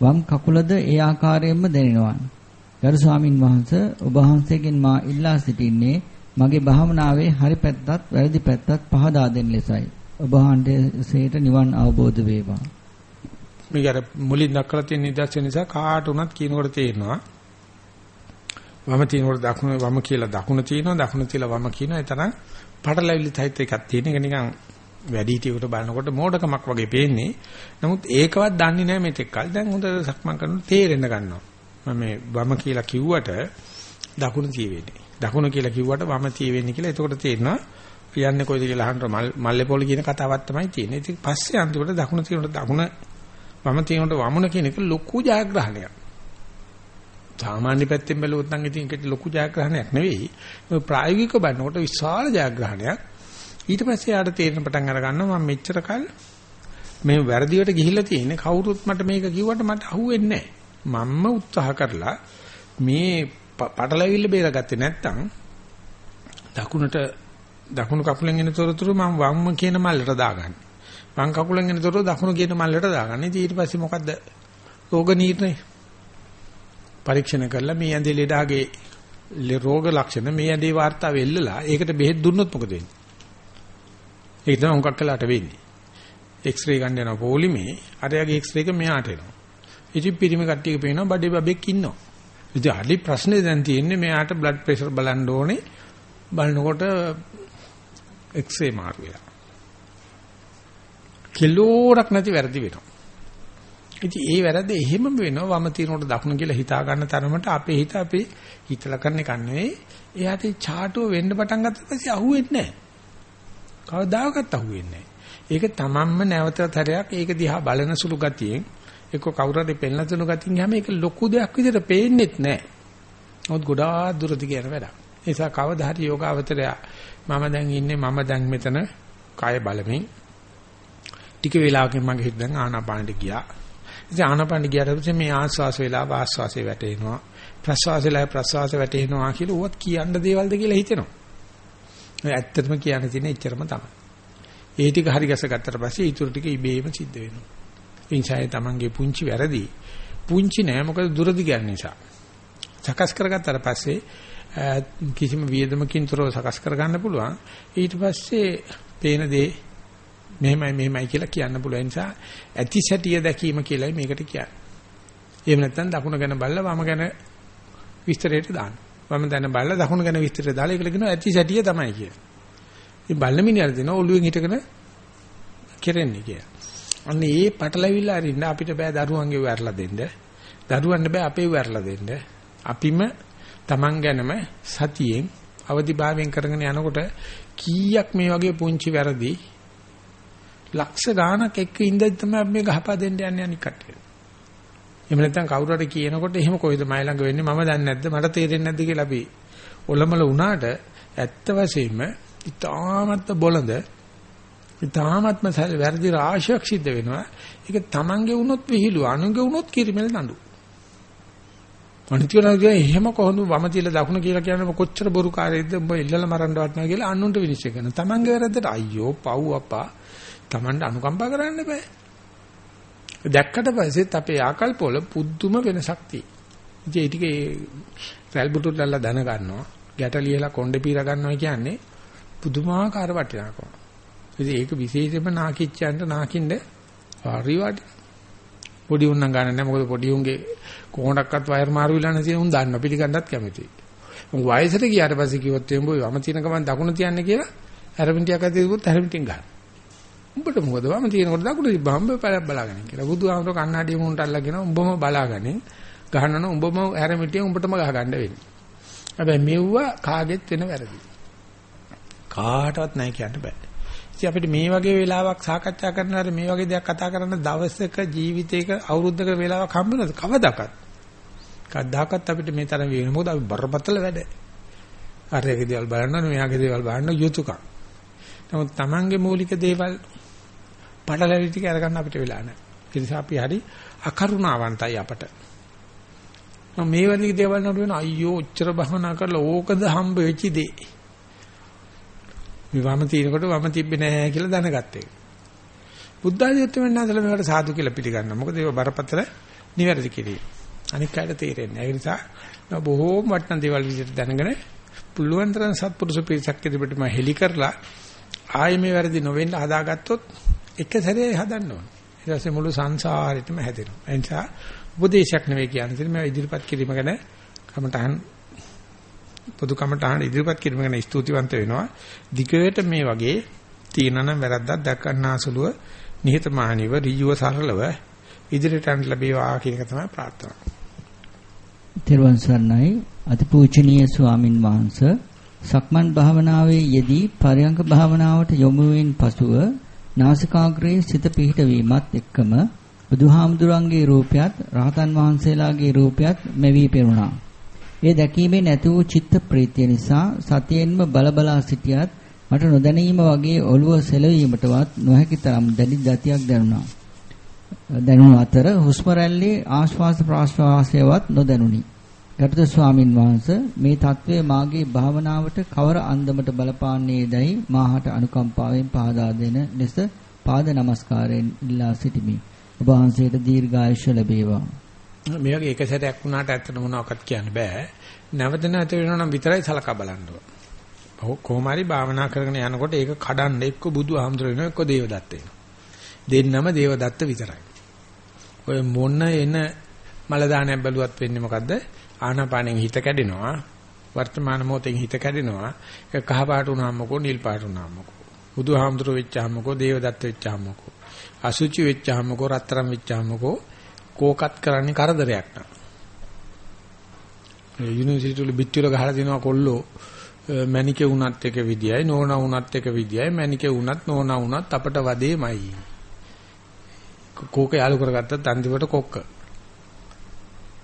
වම් කකුලද ඒ ආකාරයෙන්ම දැනෙනවා. ගරු ස්වාමින් වහන්සේ ඔබ වහන්සේගෙන් මා ඉල්ලා සිටින්නේ මගේ භාවනාවේ හරි පැත්තත් වැරදි පැත්තත් පහදා දෙන්න ලෙසයි. ඔබ වහන්සේට නිවන් අවබෝධ වේවා. මේක අර මුලින් දක්වලා තියෙන නිදර්ශන නිසා කාට උනත් කියනකොට තේරෙනවා. වම තිනකොට දකුණ වම කියලා දකුණ තියෙනවා දකුණ තියලා වම කියනවා ඒ තරම් පටලැවිලි තයිත් එකක් තියෙන එක නිකන් වැඩිහිටියෙකුට බලනකොට මෝඩකමක් වගේ පේන්නේ. නමුත් ඒකවත් දන්නේ නැහැ මෙතෙක් කල්. දැන් හොඳට සක්මන් කරනකොට තේරෙන්න ගන්නවා. මම මේ වම කියලා කිව්වට දකුණ තියෙන්නේ. දකුණ කියලා කිව්වට වම තියෙන්නේ කියලා. එතකොට තේරෙනවා කියන්නේ කොයිද කියලා අහන්න මල්ලේ පොල් කියන කතාවක් තමයි තියෙන්නේ. ඉතින් පස්සේ අන්තිමට දකුණ තියෙනකොට දකුණ වම තියෙනකොට වමුණ කියන එක ලොකු ජයග්‍රහණයක්. සාමාන්‍ය පැත්තෙන් බැලුවොත් නම් ඉතින් ඒකට ලොකු ජයග්‍රහණයක් නෙවෙයි. ප්‍රායෝගිකව බලනකොට විශාල ජයග්‍රහණයක්. ඊට පස්සේ යාට තේරෙන පටන් අර ගන්නවා මම මෙච්චර කල් මේ වැරදියට ගිහිල්ලා තියෙන්නේ කවුරුත් මට මේක කිව්වට මට අහුවෙන්නේ නැහැ. මම්ම උත්සාහ කරලා මේ පටලැවිල්ල බේරගත්තේ නැත්තම් දකුණට දකුණු කකුලෙන් එන තොරතුරු මම වම්ම කියන මල්ලට දාගන්න. වම් කකුලෙන් එන තොරතුරු දකුණු කියන මල්ලට දාගන්න. ඉතින් ඊට පස්සේ මොකද්ද? රෝග නිర్ణය පරීක්ෂණ කරලා මේ ඇඳේ ලෙඩාගේ රෝග ලක්ෂණ මේ ඇඳේ වාර්තාව එල්ලලා ඒකට බෙහෙත් දුන්නොත් මොකද වෙන්නේ? ඒක තමයි හුඟක් කලකට වෙන්නේ. එක්ස්රේ ගන්න යනවා පොලිමේ අරයාගේ එක්ස්රේ එක මෙයාට එනවා. ඉතින් පිරිමි කට්ටියක පේනවා බඩේ බබෙක් ඉන්නවා. ඉතින් අලි ප්‍රශ්නේ දැන් තියෙන්නේ මෙයාට බ්ලඩ් ප්‍රෙෂර් බලන්න ඕනේ. බලනකොට එක්ස්රේ මාරු වෙලා. කිලෝරක් නැති වැරදි වෙනවා. ඉතින් ඒ වැරද්ද එහෙම වෙනවා වම තියනකොට දකුණ කියලා හිතා ගන්න තරමට අපේ හිත අපේ හිතලා කරන එක නෙවෙයි. එයාට චාටුව වෙන්න පටන් ගත්තා පස්සේ අහුවෙන්නේ නැහැ. කවදාකවත් අහුවෙන්නේ ඒක තමන්ම නැවත තරයක් ඒක දිහා බලන සුළු ගතියෙන් එක්ක කවුරු හරි පෙන්ලා තුන ගතියින් ගියාම ඒක ලොකු දෙයක් විදිහට පේන්නේත් නැහැ. මොකද ගොඩාක් දුරදි කියන වැඩක්. ඒ නිසා කවදා හරි යෝගාවතරය මම දැන් ඉන්නේ මම දැන් මෙතන කය බලමින් ටික වෙලාවකින් මගේ හිත දැන් ආනාපානට ගියා. ඉතින් ආනාපානට ගියාට පස්සේ මේ ආස්වාස වේලාව ආස්වාසේ වැටෙනවා. ප්‍රස්වාස වේලාව ප්‍රස්වාස වැටෙනවා කියලා උවත් කියන්න දේවල්ද කියලා හිතෙනවා. ඇත්තටම කියන්න තියෙන එච්චරම තමයි. ඒ ටික හරි ගැස ගත්තට පස්සේ ඊටු ටික ඉබේම සිද්ධ වෙනවා. ඒ නිසා තමන්ගේ පුංචි වැරදි පුංචි නෑ මොකද දුරදි ගන්න නිසා. සකස් කරගත්තට පස්සේ කිසිම වියදමකින් තොරව සකස් කරගන්න පුළුවන්. ඊට පස්සේ පේන දේ මෙහෙමයි මෙහෙමයි කියලා කියන්න පුළුවන් නිසා ඇති සැටිය දැකීම කියලායි මේකට කියන්නේ. එහෙම නැත්නම් දකුණ ගැන බලලා වම ගැන විස්තරයට දාන්න. වම දැන බලලා දකුණු ගැන විස්තර දාලා ඒකට කියනවා ඇති සැටිය තමයි කියලා. ඉතින් බල්ල මිනිහට දෙනවා ඔළුවෙන් හිටගෙන කෙරෙන්නේ කියලා. අන්න ඒ පටලවිල්ල අරින්න අපිට බෑ දරුවන්ගේ වැරලා දෙන්න. දරුවන්ට බෑ අපේ වැරලා දෙන්න. අපිම Taman ගැනම සතියෙන් අවදිභාවයෙන් කරගෙන යනකොට කීයක් මේ වගේ පුංචි වැරදි ලක්ෂ ගාණක් එක්ක ඉඳන් තමයි මේ ගහපා දෙන්න යන්නේ අනික් කට්ටිය. එහෙම නැත්නම් කවුරු හරි කියනකොට එහෙම කොයිද මයි ළඟ වෙන්නේ මම දන්නේ නැද්ද මට තේරෙන්නේ නැද්ද කියලා අපි ඔලමල වුණාට ඇත්ත වශයෙන්ම ඊටාමත් බොළඳ ඊටාමත්ම වැරදි රාශියක් සිද්ධ වෙනවා ඒක තමන්ගේ වුණොත් විහිළු අනුන්ගේ වුණොත් කිරිමෙල් නඩු අනිත්‍යනගේ එහෙම කොහොමද වම තියලා දකුණ කියලා කියන්නේ කොච්චර බොරු කාර්යයක්ද උඹ ඉල්ලලා මරන්න වටනවා කියලා අනුන්ට විනිශ්චය කරන තමන්ගේ වැරද්දට අයියෝ පව් අප්පා තමන්ට අනුකම්පා කරන්න බෑ දැක්කට පස්සෙත් අපේ ආකල්ප වල පුදුම වෙනසක් තියෙනවා. ඉතින් ඒ ටිකේ රැල්බුටුල්ලා දැන ගන්නවා. ගැට ලියලා කොණ්ඩේ පීර ගන්නවා කියන්නේ පුදුමාකාර වටිනාකමක්. ඉතින් ඒක විශේෂයෙන්ම නාකිච්චයන්ට නාකින්න හරි වටි. පොඩි උන්නම් ගන්න නැහැ මොකද පොඩි උන්ගේ කොහොඩක්වත් වයර් මාරු වෙලා නැති උන් දන්න පිළිගන්නත් කැමතියි. උන් වයසට ගියාට පස්සේ කිව්වොත් එම්බෝ වම තියන ගමන් දකුණ තියන්නේ කියලා හැරමිටියක් අතේ තිබුත් හැරමිටින් ගන්න. උඹට මොකද වම තියනකොට දකුණ තිබ්බම උඹ පැලක් බලාගෙන කියලා. බුදුහාමර කන්නාඩිය මුන්ට අල්ලගෙන උඹම බලාගෙන ගහනන උඹම හැරමිටිය උඹටම ගහ ගන්න වෙන්නේ. හැබැයි මෙව්ව කාගෙත් වෙන වැරදි. කාටවත් නැහැ කියන්න බෑ. ඉතින් අපිට මේ වගේ වෙලාවක් සාකච්ඡා කරනකොට මේ වගේ දෙයක් කතා කරන්න දවසක ජීවිතේක අවුරුද්දක වෙලාවක් හම්බ වෙනවද කවදාකවත්. කවදාකවත් අපිට මේ තරම් වෙන්නේ. මොකද අපි බරපතල වැඩ. අරයාගේ දේවල් බලන්න මෙයාගේ දේවල් බලන්න යුතුයකම් නමුත් Tamange මූලික දේවල් පටලැවිලි ටික අරගන්න අපිට වෙලා නැහැ. ඒ නිසා අපි හරි අකරුණාවන්තයි අපට. මේ වගේ දේවල් නඩු වෙන අයියෝ ඔච්චර බහනා කරලා ඕකද හම්බ වෙච්ච දේ. මේ වම තිනකොට වම තිබ්බේ නැහැ කියලා දැනගත්තේ. බුද්ධ ආධිත්‍ය වෙනසල මේකට සාදු කියලා පිළිගන්නවා. මොකද ඒක බරපතල නිවැරදි කිරීම. අනික් කාට තේරෙන්නේ. ඒ නිසා බොහෝම වටින දේවල් විදිහට දැනගෙන පුළුවන් තරම් සත්පුරුෂ පිරිසක් ඉදිරියට මම හෙලි කරලා ආයේ මේ වැරදි නොවෙන්න හදාගත්තොත් එක සැරේ හදන්න ඕන. ඊට පස්සේ මුළු සංසාරෙටම හැදෙනවා. ඒ නිසා උපදේශයක් නෙවෙයි කියන්නේ. මේ ඉදිරිපත් කිරීම ගැන කමටහන් පොදු කමටහන් ඉදිරිපත් කිරීම ගැන ස්තුතිවන්ත වෙනවා. දිගට මේ වගේ තීනනම් වැරද්දක් දක්වන්නාසුලුව නිහතමානීව ඍජුව සරලව ඉදිරියට යන්න ලැබේවා කියන එක තමයි ප්‍රාර්ථනා. තෙරුවන් සරණයි අතිපූජනීය ස්වාමින් වහන්සේ සක්මන් භාවනාවේ යෙදී පරයන්ක භාවනාවට යොමු වෙන පසුව නාසිකාග්‍රයේ සිත පිහිටවීමත් එක්කම බුදුහාමුදුරන්ගේ රූපයත් රහතන් වහන්සේලාගේ රූපයත් මෙවි පෙරුණා. ඒ දැකීමේ නැති වූ චිත්ත ප්‍රීතිය නිසා සතියෙන්ම බලබලා සිටියත් මට නොදැනීම වගේ ඔළුව සෙලවීමටවත් නොහැකි තරම් දැඩි ගතියක් දැනුණා. දැනුණු අතර හුස්ම රැල්ලේ ආශ්වාස ප්‍රාශ්වාසයවත් නොදැනුනි. ගරුතර ස්වාමින් වහන්සේ මේ தત્ත්වය මාගේ භාවනාවට කවර අන්දමට බලපාන්නේදයි මාහට අනුකම්පාවෙන් පහදා දෙන ලෙස පාද නමස්කාරයෙන් ඉල්ලා සිටිමි. ඔබ වහන්සේට දීර්ඝායුෂ ලැබේවා. මේ වගේ එක සැරයක් වුණාට ඇත්තට මොනවක්වත් කියන්න බෑ. නැවත නැවත වෙනවා නම් විතරයි සලකා බලන්න ඕන. කොහොම හරි භාවනා කරගෙන යනකොට ඒක කඩන්න එක්ක බුදුහාමුදුර වෙනවා එක්ක දේවදත්ත වෙනවා. දෙන්නම දේවදත්ත විතරයි. ඔය මොන එන මල දානයක් බැලුවත් වෙන්නේ මොකද්ද? ආනාපානෙන් හිත කැඩෙනවා. වර්තමාන මොහොතෙන් හිත කැඩෙනවා. ඒක කහ පාට වුණාමකෝ නිල් පාට වුණාමකෝ. බුදුහාමුදුර වෙච්චාමකෝ දේවදත්ත වෙච්චාමකෝ. අසුචි වෙච්චාමකෝ රත්තරන් වෙච්චාමකෝ කෝකත් කරන්නේ කරදරයක් නෑ. ඒ යුනිවර්සිටි වල පිටිවල ගහලා දෙනවා කොල්ලෝ මැනිකේ වුණත් එක විදියයි නෝනා වුණත් එක විදියයි මැනිකේ වුණත් නෝනා වුණත් අපට වදේමයි. කෝක යාලු කරගත්තත් අන්තිමට කොක්ක.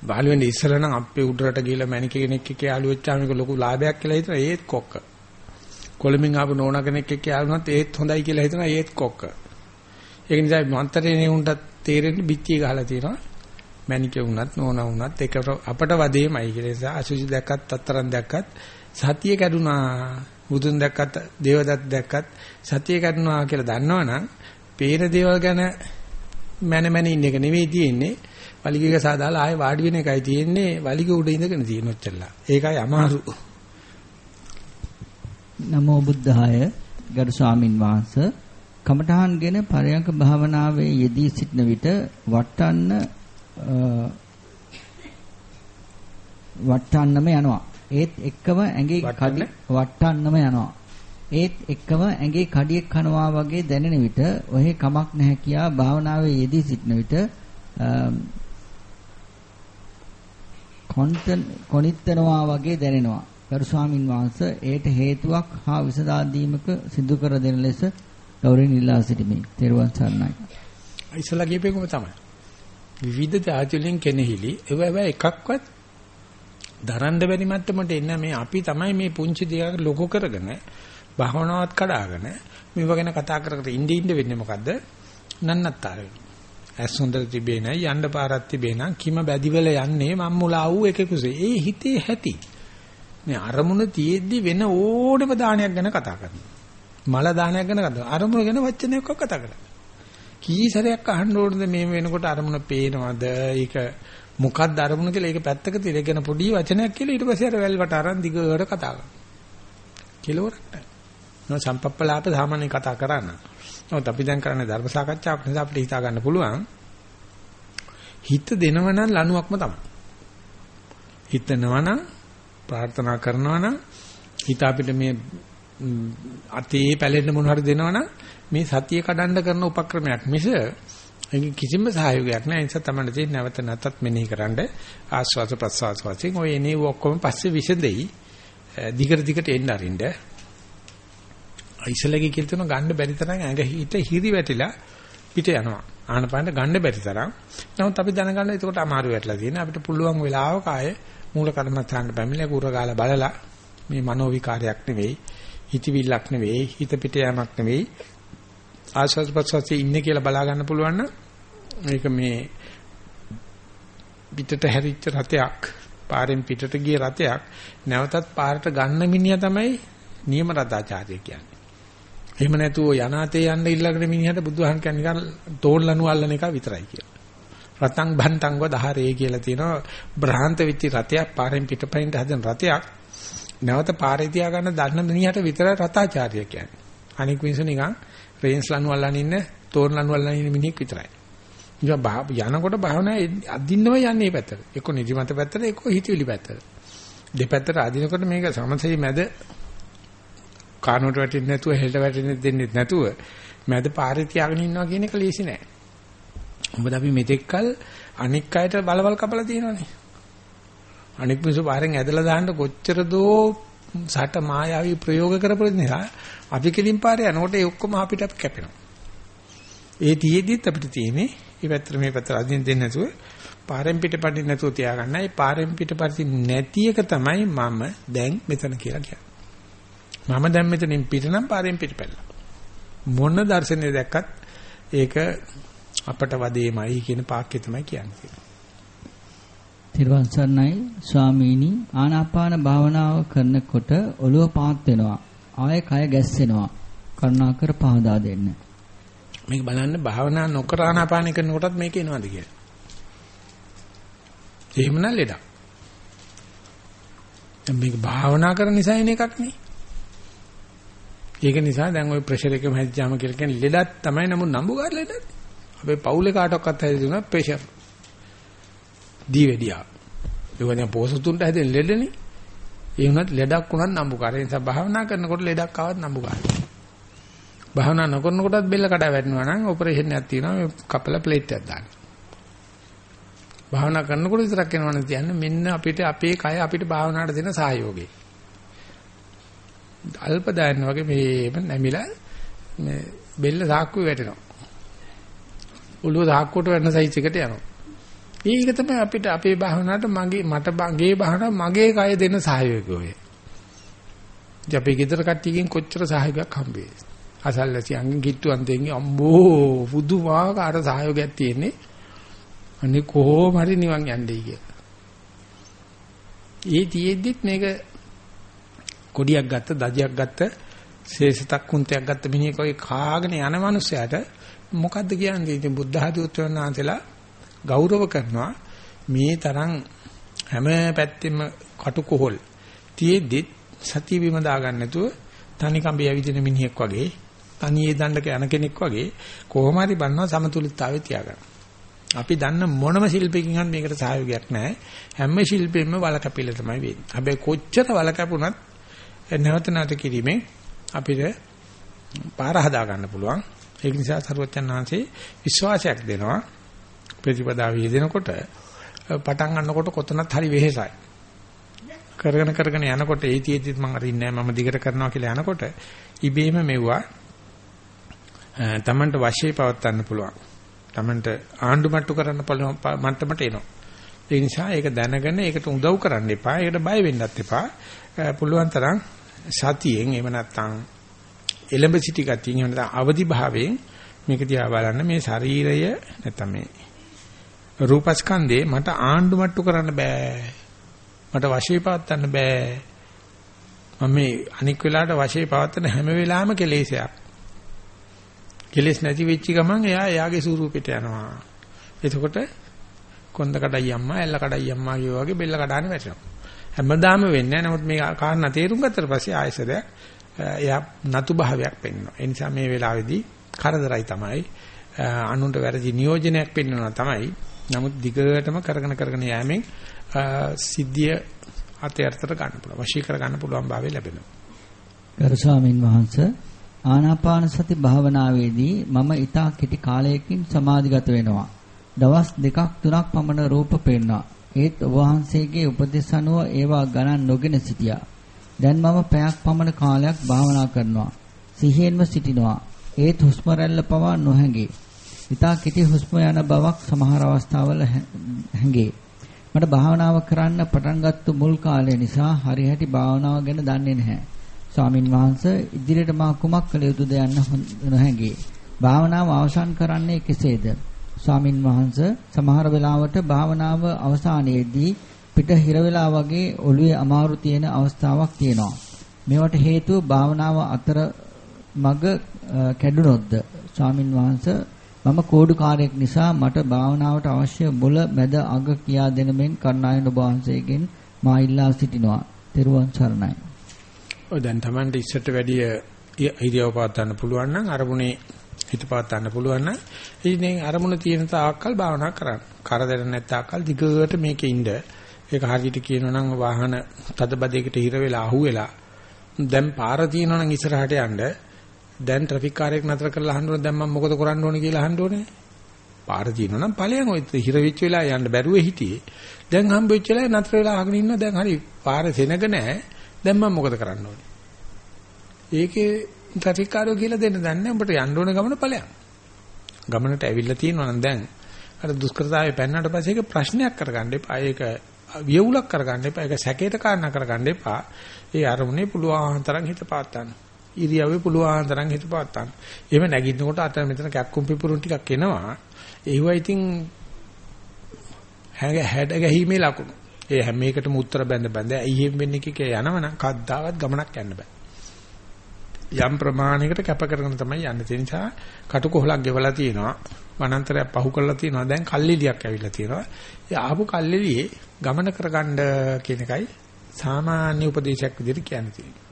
බාල වෙන්නේ ඉස්සර නම් අපේ උඩරට ගිහලා මැනිකේ කෙනෙක් එක්ක යාලු වෙච්චාම ඒක ලොකු ලාභයක් කියලා හිතන ඒත් කොක්ක. කොළඹින් ආපු නෝනා කෙනෙක් එක්ක යාලු වුණත් ඒත් හොඳයි කියලා හිතන ඒත් කොක්ක. ඒක නිසා මන්තරේ උන්ටත් තේරෙන්නේ පිටිය ගහලා තියෙනවා. මැනිකේ වුණත් නෝනා වුණත් ඒක අපට වදේමයි කියලා නිසා අසුචි දැක්කත් අත්තරන් දැක්කත් සතිය කැඩුනා. බුදුන් දැක්කත් දේවදත්ත දැක්කත් සතිය කැඩුනා කියලා දන්නවනම් පේන දේවල් ගැන මන මන ඉන්න එක නෙවෙයි තියෙන්නේ. වලිගයක සාදාලා ආයෙ වාඩි වෙන එකයි තියෙන්නේ. වලිග උඩ ඉඳගෙන තියෙන ඔච්චරලා. ඒකයි අමාරු. නමෝ බුද්ධාය ගරු ස්වාමින් වහන්සේ කමඨහන්ගෙන පරයන්ක භාවනාවේ යෙදී සිටන විට වටන්න වටන්නම යනවා. ඒත් එක්කම ඇඟේ කඩි වටන්නම යනවා. ඒත් එක්කම ඇඟේ කඩියක් කනවා වගේ දැනෙන විට ඔහේ කමක් නැහැ කියා භාවනාවේ යෙදී සිටන විට කොන්තන් කොනිටනවා වගේ දැනෙනවා. ගරු ස්වාමින් වහන්සේ ඒට හේතුවක් හා විසදා දීමක සිදු කර දෙන ලෙස ගෞරවයෙන් ඉල්ලා සිටිමි. තෙරුවන් සරණයි. ඉස්සලා කියපේකම තමයි. විවිධ જાතිවලින් කෙනෙහිලි ඒව ඒව එකක්වත් දරන්න බැරි මට්ටමට එන්න මේ අපි තමයි මේ පුංචි දේවල් ලොකු කරගෙන භවනාවත් කඩාගෙන මේව ගැන කතා කර කර ඉඳින් ඉඳ වෙන්නේ මොකද්ද? නන්නත්තර වෙන්නේ. ඇස් හොඳට තිබේ නැයි යන්න පාරක් තිබේ නම් කිම බැදිවල යන්නේ මම්මුලා වූ එකකුසේ. ඒ හිතේ ඇති. මේ අරමුණ තියෙද්දි වෙන ඕනෙම දානයක් ගැන කතා කරනවා. මල දානයක් ගැන කතා අරමුණ ගැන වචනයක් කතා කරන්නේ. කී සැරයක් අහන්න ඕනද මේ වෙනකොට අරමුණ පේනවද? ඒක මොකක්ද අරමුණ කියලා ඒක පැත්තක තියගෙන පොඩි වචනයක් කියලා ඊට පස්සේ අර වැල්වට අරන් දිගට කතා කරනවා. කෙලවරක් නැහැ. නෝ සම්පප්පලාප සාමාන්‍ය කතා කරන්න. නමුත් අපි දැන් කරන්නේ ධර්ම සාකච්ඡාවක් නිසා අපිට හිතා ගන්න පුළුවන්. හිත දෙනව නම් ලණුවක්ම තමයි. හිතනවා නම් ප්‍රාර්ථනා කරනවා නම් හිත අපිට මේ අතේ පැලෙන්න මොන හරි දෙනවනම් මේ සතිය කඩන්න කරන උපක්‍රමයක් මිස කිසිම සහයෝගයක් නැහැ. ඒ නිසා තමයි තියෙන්නේ නැවත නැතත් මෙනෙහි කරන්න ආස්වාස ප්‍රස්වාස වශයෙන් ඔය එනේ ඔක්කොම පස්සේ විසඳෙයි. දිගට දිගට එන්න අරින්න. ඉසලගේ කියලා තුන ගන්න බැරි තරම් ඇඟ හිත හිරි වැටිලා පිට යනවා. ආනපානට ගන්න බැරි තරම්. නමුත් අපි දැනගන්න එතකොට අමාරු වැටලා තියෙන අපිට පුළුවන් වෙලාවක ආයේ මූල කර්මස්ථානට පැමිණලා කුර ගාලා බලලා මේ මනෝ විකාරයක් නෙවෙයි හිතවිල්ලක් නෙවෙයි හිත පිට යamak නෙවෙයි ආස්වාද ප්‍රසවාසයේ ඉන්නේ කියලා බලා ගන්න පුළුවන් නම් මේක මේ පිටට හැරිච්ච රතයක් පාරෙන් පිටට ගිය රතයක් නැවතත් පාරට ගන්න මිනිහා තමයි නියම රතාචාර්ය කියන්නේ. එහෙම නැතුව යනාතේ යන්න ඉල්ලගෙන මිනිහට බුදුහන් කියන්නේ නිකන් තෝන්ලනු අල්ලන එක විතරයි කියලා. රතං භන්තං වදහරේ කියලා තියෙනවා බ්‍රහන්ත වෙච්ච රතයක් පාරෙන් පිටපයින් හදන රතයක් නැවත පාරේ තියා ගන්න දන්න මිනිහට විතරයි රතාචාර්ය කියන්නේ. අනික මිනිස්සු නිකන් රේන්ස් ලනු අල්ලන් ඉන්න, තෝරන ලනු අල්ලන් ඉන්න මිනිහෙක් විතරයි. ඉතින් යනකොට භාවනා අදින්නම යන්නේ පැත්තට. එක්ක නිදිමත පැත්තට, එක්ක හිතවිලි පැත්තට. දෙපැත්තට අදිනකොට මේක සමසේ මැද කානුවට වැටෙන්නේ නැතුව හෙල්ට වැටෙන්නේ දෙන්නේ නැතුව මැද පාරේ තියාගෙන ඉන්නවා කියන එක ලේසි නෑ. මොකද අපි මෙතෙක්කල් අනික් අයට බලවල් කපලා තියෙනවානේ. අනික් මිනිස්සු පාරෙන් ඇදලා දාන්න කොච්චර දෝ සට මායාවී ප්‍රයෝග කරපු නිසා අපි කෙලින් පාරේ යනකොට ඒ ඔක්කොම අපිට කැපෙනවා. ඒ තියේදිත් අපිට තියෙන්නේ මේ පැත්තට මේ පැත්තට අදින් දෙන්නේ නැතුව පාරෙන් පිටපටින් නැතුව තියාගන්න. ඒ පාරෙන් පිටපටින් නැති එක තමයි මම දැන් මෙතන කියලා කියන්නේ. මම දැන් මෙතනින් පිට නම් පාරෙන් පිටපැල්ලා. මොන දර්ශනය දැක්කත් ඒක අපට වදේමයි කියන පාක්‍ය තමයි කියන්නේ. තිරුවන් සරණයි. ස්වාමීනි ආනාපාන භාවනාව කරනකොට ඔළුව පාත් වෙනවා. ආය කය ගැස්සෙනවා. කරුණාකර පහදා දෙන්න. මේක බලන්න භාවනා නොකර ආනාපාන කරනකොටත් මේක එනවාද කියලා. එහෙමනම් ලෙඩක්. දැන් මේක භාවනා කරන නිසා එන එකක් නේ. ඒක නිසා දැන් ওই ප්‍රෙෂර් එකම හැදිච්චාම කියලා කියන්නේ ලෙඩක් තමයි. නමුත් නම්බුකාර ලෙඩක්. අපේ පවුලේ කාටවත් හැදිදුනා ප්‍රෙෂර් දීවැඩියා. ඒක දැන් පොසතුන්ට හැදෙන ලෙඩනේ. ඒ වුණත් ලෙඩක් වුණත් නම්බුකාරය. ඒ නිසා භාවනා කරනකොට ලෙඩක් ආවත් නම්බුකාරය. භාවනා නොකරනකොටත් බෙල්ල කඩා වැටෙනවා නම් ඔපරේෂන් එකක් තියෙනවා මේ කපලා ප්ලේට් එකක් දාන්න. භාවනා කරනකොට විතරක් වෙනවනේ කියන්නේ මෙන්න අපිට අපේ කය අපිට භාවනාවට දෙන සහයෝගය. අල්ප දාන්න වගේ මේම නැමිලා මේ බෙල්ල සාක්කුවේ වැටෙනවා. ඔළුව සාක්කුවට වැටෙන සයිස් එකට යනවා. ඒක තමයි අපිට අපේ භාවනාවට මගේ මට මගේ භාවනාව මගේ කය දෙන සහයෝගය. ඉතින් අපේ ගෙදර කට්ටියකින් කොච්චර සහයෝගයක් හම්බෙයි. අසල්ලාසියන්ගෙන් කිට්ටුවන්තෙන්ගේ අම්බෝ පුදුමාකාර සහයෝගයක් තියෙන්නේ. අනේ කොහොම හරි නිවන් යන්නේ කියලා. ඒ තියෙද්දිත් මේක කොඩියක් ගත්ත, දජයක් ගත්ත, ශේෂතක් කුන්තයක් ගත්ත මිනිහෙක් වගේ කාගෙන යන මනුස්සයාට මොකද්ද කියන්නේ? ඉතින් බුද්ධ ආදී උත්තරණ ආන්සලා ගෞරව කරනවා මේ තරම් හැම පැත්තෙම කටුකොහල් තියෙද්දි සතිය බිම දාගන්න නැතුව තනි කම්බේ ඇවිදින මිනිහෙක් වගේ තනියේ දණ්ඩක යන කෙනෙක් වගේ කොහොම හරි බන්නවා සමතුලිතතාවය තියාගන්න. අපි දන්න මොනම ශිල්පයකින් හරි මේකට සහයෝගයක් නැහැ. හැම ශිල්පෙම වලකපිල තමයි වෙන්නේ. හැබැයි කොච්චර වලකපුණත් නැවත නැවත කිරීමෙන් අපිට පාර හදා ගන්න පුළුවන්. ඒක නිසා සරුවචන් වහන්සේ විශ්වාසයක් දෙනවා. ප්‍රතිපදාව යෙදෙනකොට පටන් ගන්නකොට කොතනත් හරි වෙහෙසයි. කරගෙන කරගෙන යනකොට ඒතිෙදිත් මම අරින්නේ නැහැ මම දිගට කරනවා කියලා යනකොට ඉබේම මෙවුවා තමන්ට වශයේ පවත්වන්න පුළුවන්. තමන්ට ආණ්ඩු මට්ටු කරන්න මට්ටමට එනවා. ඒ නිසා ඒක දැනගෙන ඒකට උදව් කරන්න එපා. ඒකට බය වෙන්නත් එපා. පුළුවන් තරම් සතියෙන් එහෙම නැත්නම් එලඹ සිටි ගතියෙන් එහෙම නැත්නම් අවදි භාවයෙන් මේක දිහා බලන්න මේ ශරීරය නැත්නම් මේ රූපස්කන්ධේ මට ආණ්ඩු මට්ටු කරන්න බෑ. මට වශයේ පවත්වන්න බෑ. මම මේ අනික් වෙලාවට වශයේ පවත්වන හැම වෙලාවෙම කෙලෙසයක්. කෙලෙස් නැති වෙච්ච ගමන් එයා එයාගේ ස්වරූපෙට යනවා. එතකොට කොන්ද කඩයි අම්මා ඇල්ල කඩයි අම්මා කියෝ වගේ බෙල්ල කඩානේ වැටෙනවා. හැමදාම වෙන්නේ නැහැ. නමුත් මේ කාරණා තේරුම් ගත්තට පස්සේ ආයසරයක් එයා නතු භාවයක් පෙන්වනවා. ඒ නිසා මේ වෙලාවේදී කරදරයි තමයි අනුන්ට වැරදි නියෝජනයක් පෙන්වනවා තමයි. නමුත් දිගටම කරගෙන කරගෙන යෑමෙන් සිද්ධිය අතේ අර්ථයට ගන්න පුළුවන්. වශී කර ගන්න පුළුවන් භාවය ලැබෙනවා. ගරු ස්වාමින් වහන්සේ ආනාපාන සති භාවනාවේදී මම ඊටා කෙටි කාලයකින් සමාධිගත වෙනවා. දවස් දෙකක් තුනක් පමණ රූප පේනවා. ඒත් ඔබ වහන්සේගේ උපදෙස් අනුව ඒවා ගණන් නොගෙන සිටියා. දැන් මම පැයක් පමණ කාලයක් භාවනා කරනවා. සිහියෙන්ම සිටිනවා. ඒත් හුස්ම රැල්ල පවා නොහැඟේ. ඊටා කෙටි හුස්ම යන බවක් සමහර අවස්ථාවල හැඟේ. මට භාවනාව කරන්න පටන් ගත්ත මුල් කාලය නිසා හරිහැටි භාවනාව ගැන දන්නේ නැහැ. ස්වාමින් වහන්සේ ඉදිරියට මා කුමක් කළ යුතුද යන්න නොහැඟේ. භාවනාව අවසන් කරන්නේ කෙසේද? ස්වාමින් වහන්සේ සමහර වෙලාවට භාවනාව අවසානයේදී පිට හිර වෙලා වගේ ඔළුවේ අමාරු තියෙන අවස්ථාවක් තියෙනවා. මේවට හේතුව භාවනාව අතර මග කැඩුනොත්ද? ස්වාමින් වහන්සේ මම කෝඩුකාරයෙක් නිසා මට භාවනාවට අවශ්‍ය මුල මැද අග කියා දෙන මෙන් කරුණාවෙන් ඔබ වහන්සේගෙන් මා ඉල්ලා සිටිනවා. තෙරුවන් සරණයි. ඔය දැන් Tamante ඉස්සරට වැඩිය ඉරියව් පාත් ගන්න පුළුවන් නම් අරමුණේ හිත පාත් ගන්න පුළුවන් නම් ඉතින් අරමුණ තියෙන තාක්කල් භාවනා කරන්න. කරදර නැත් තාක්කල් දිගට මේකේ ඉන්න. ඒක හරියට කියනවා නම් වාහන තදබදයකට හිර වෙලා අහුවෙලා දැන් පාර තියෙනවා නම් ඉස්සරහට යන්න දැන් ට්‍රැෆික් කාර්යයක් නතර කරලා අහන්න ඕනේ දැන් මම මොකද කරන්න ඕනේ කියලා අහන්න ඕනේ. පාර තියෙනවා නම් ඵලයන් ඔය හිර වෙච්ච වෙලාව යන්න බැරුව හිටියේ. දැන් හම්බෙච්ච වෙලාවේ නතර වෙලා අහගෙන ඉන්නවා දැන් හරි පාර සෙනග නැහැ. දැන් මම මොකද කරන්න ඕනේ? ඒකේ ට්‍රැෆික් කාර්යෝ කියලා දෙන්න දන්නේ උඹට යන්න ඕන ගමන ඵලයන්. ගමනට ඇවිල්ලා තියෙනවා නම් දැන් අර දුෂ්කරතාවේ පැන්නට පස්සේ ඒක ප්‍රශ්නයක් කරගන්න එපා. ඒක වියවුලක් කරගන්න එපා. ඒක සැකේට කාරණා කරගන්න එපා. ඒ අරමුණේ පුළුවන් තරම් හිත පාත් ගන්න. ඉරියව්වේ පුළුවන් තරම් හිත පාත්තන්න. එහෙම නැගිටිනකොට අත මෙතන කැක්කුම් පිපුරුන් ටිකක් එනවා. ඒවා ඉතින් හැඩ ගැහිීමේ ලකුණු. ඒ හැම එකටම උත්තර බැඳ බැඳ ඇයි එහෙම වෙන්නේ කිය යනවනම් කද්දාවත් ගමනක් යන්න බෑ. යම් ප්‍රමාණයකට කැප කරගෙන තමයි යන්නේ. ඒ නිසා කටුකොහලක් ගෙවලා තියෙනවා. වනාන්තරයක් පහු කරලා තියෙනවා. දැන් කල්ලිලියක් ඇවිල්ලා තියෙනවා. ඒ ආපු කල්ලිලියේ ගමන කරගන්න කියන එකයි සාමාන්‍ය උපදේශයක් විදිහට කියන්නේ.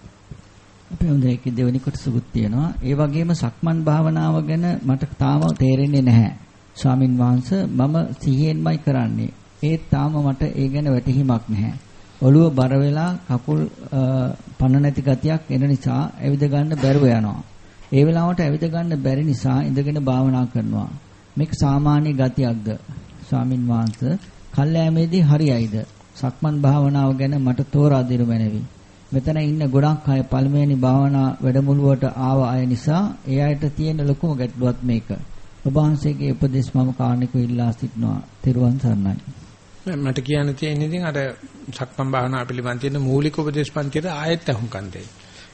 අපි හොඳ ඒකේ දෙවෙනි කොටසකුත් තියෙනවා. ඒ වගේම සක්මන් භාවනාව ගැන මට තාම තේරෙන්නේ නැහැ. ස්වාමින් වහන්සේ මම සිහියෙන්මයි කරන්නේ. ඒත් තාම මට ඒ ගැන වැටහීමක් නැහැ. ඔළුව බර වෙලා කකුල් පන නැති ගතියක් එන නිසා ඇවිද ගන්න බැරුව යනවා. ඒ වෙලාවට ඇවිද ගන්න බැරි නිසා ඉඳගෙන භාවනා කරනවා. මේක සාමාන්‍ය ගතියක්ද? ස්වාමින් වහන්සේ කල්යෑමේදී හරියයිද? සක්මන් භාවනාව ගැන මට තෝරා දෙනු මැනවි. මෙතන ඉන්න ගොඩක් අය පළමුවෙනි භාවනා වැඩමුළුවට ආව අය නිසා ඒ අයට තියෙන ලොකුම ගැටලුවක් මේක. ඔබ වහන්සේගේ උපදේශ මම කාරණේක ඉල්ලා සිටිනවා. තෙරුවන් සරණයි. මට කියන්න තියෙන ඉතින් අර සක්මන් භාවනා පිළිබඳ තියෙන මූලික උපදේශ පන්තියට ආයෙත් අහුම්කන් දෙයි.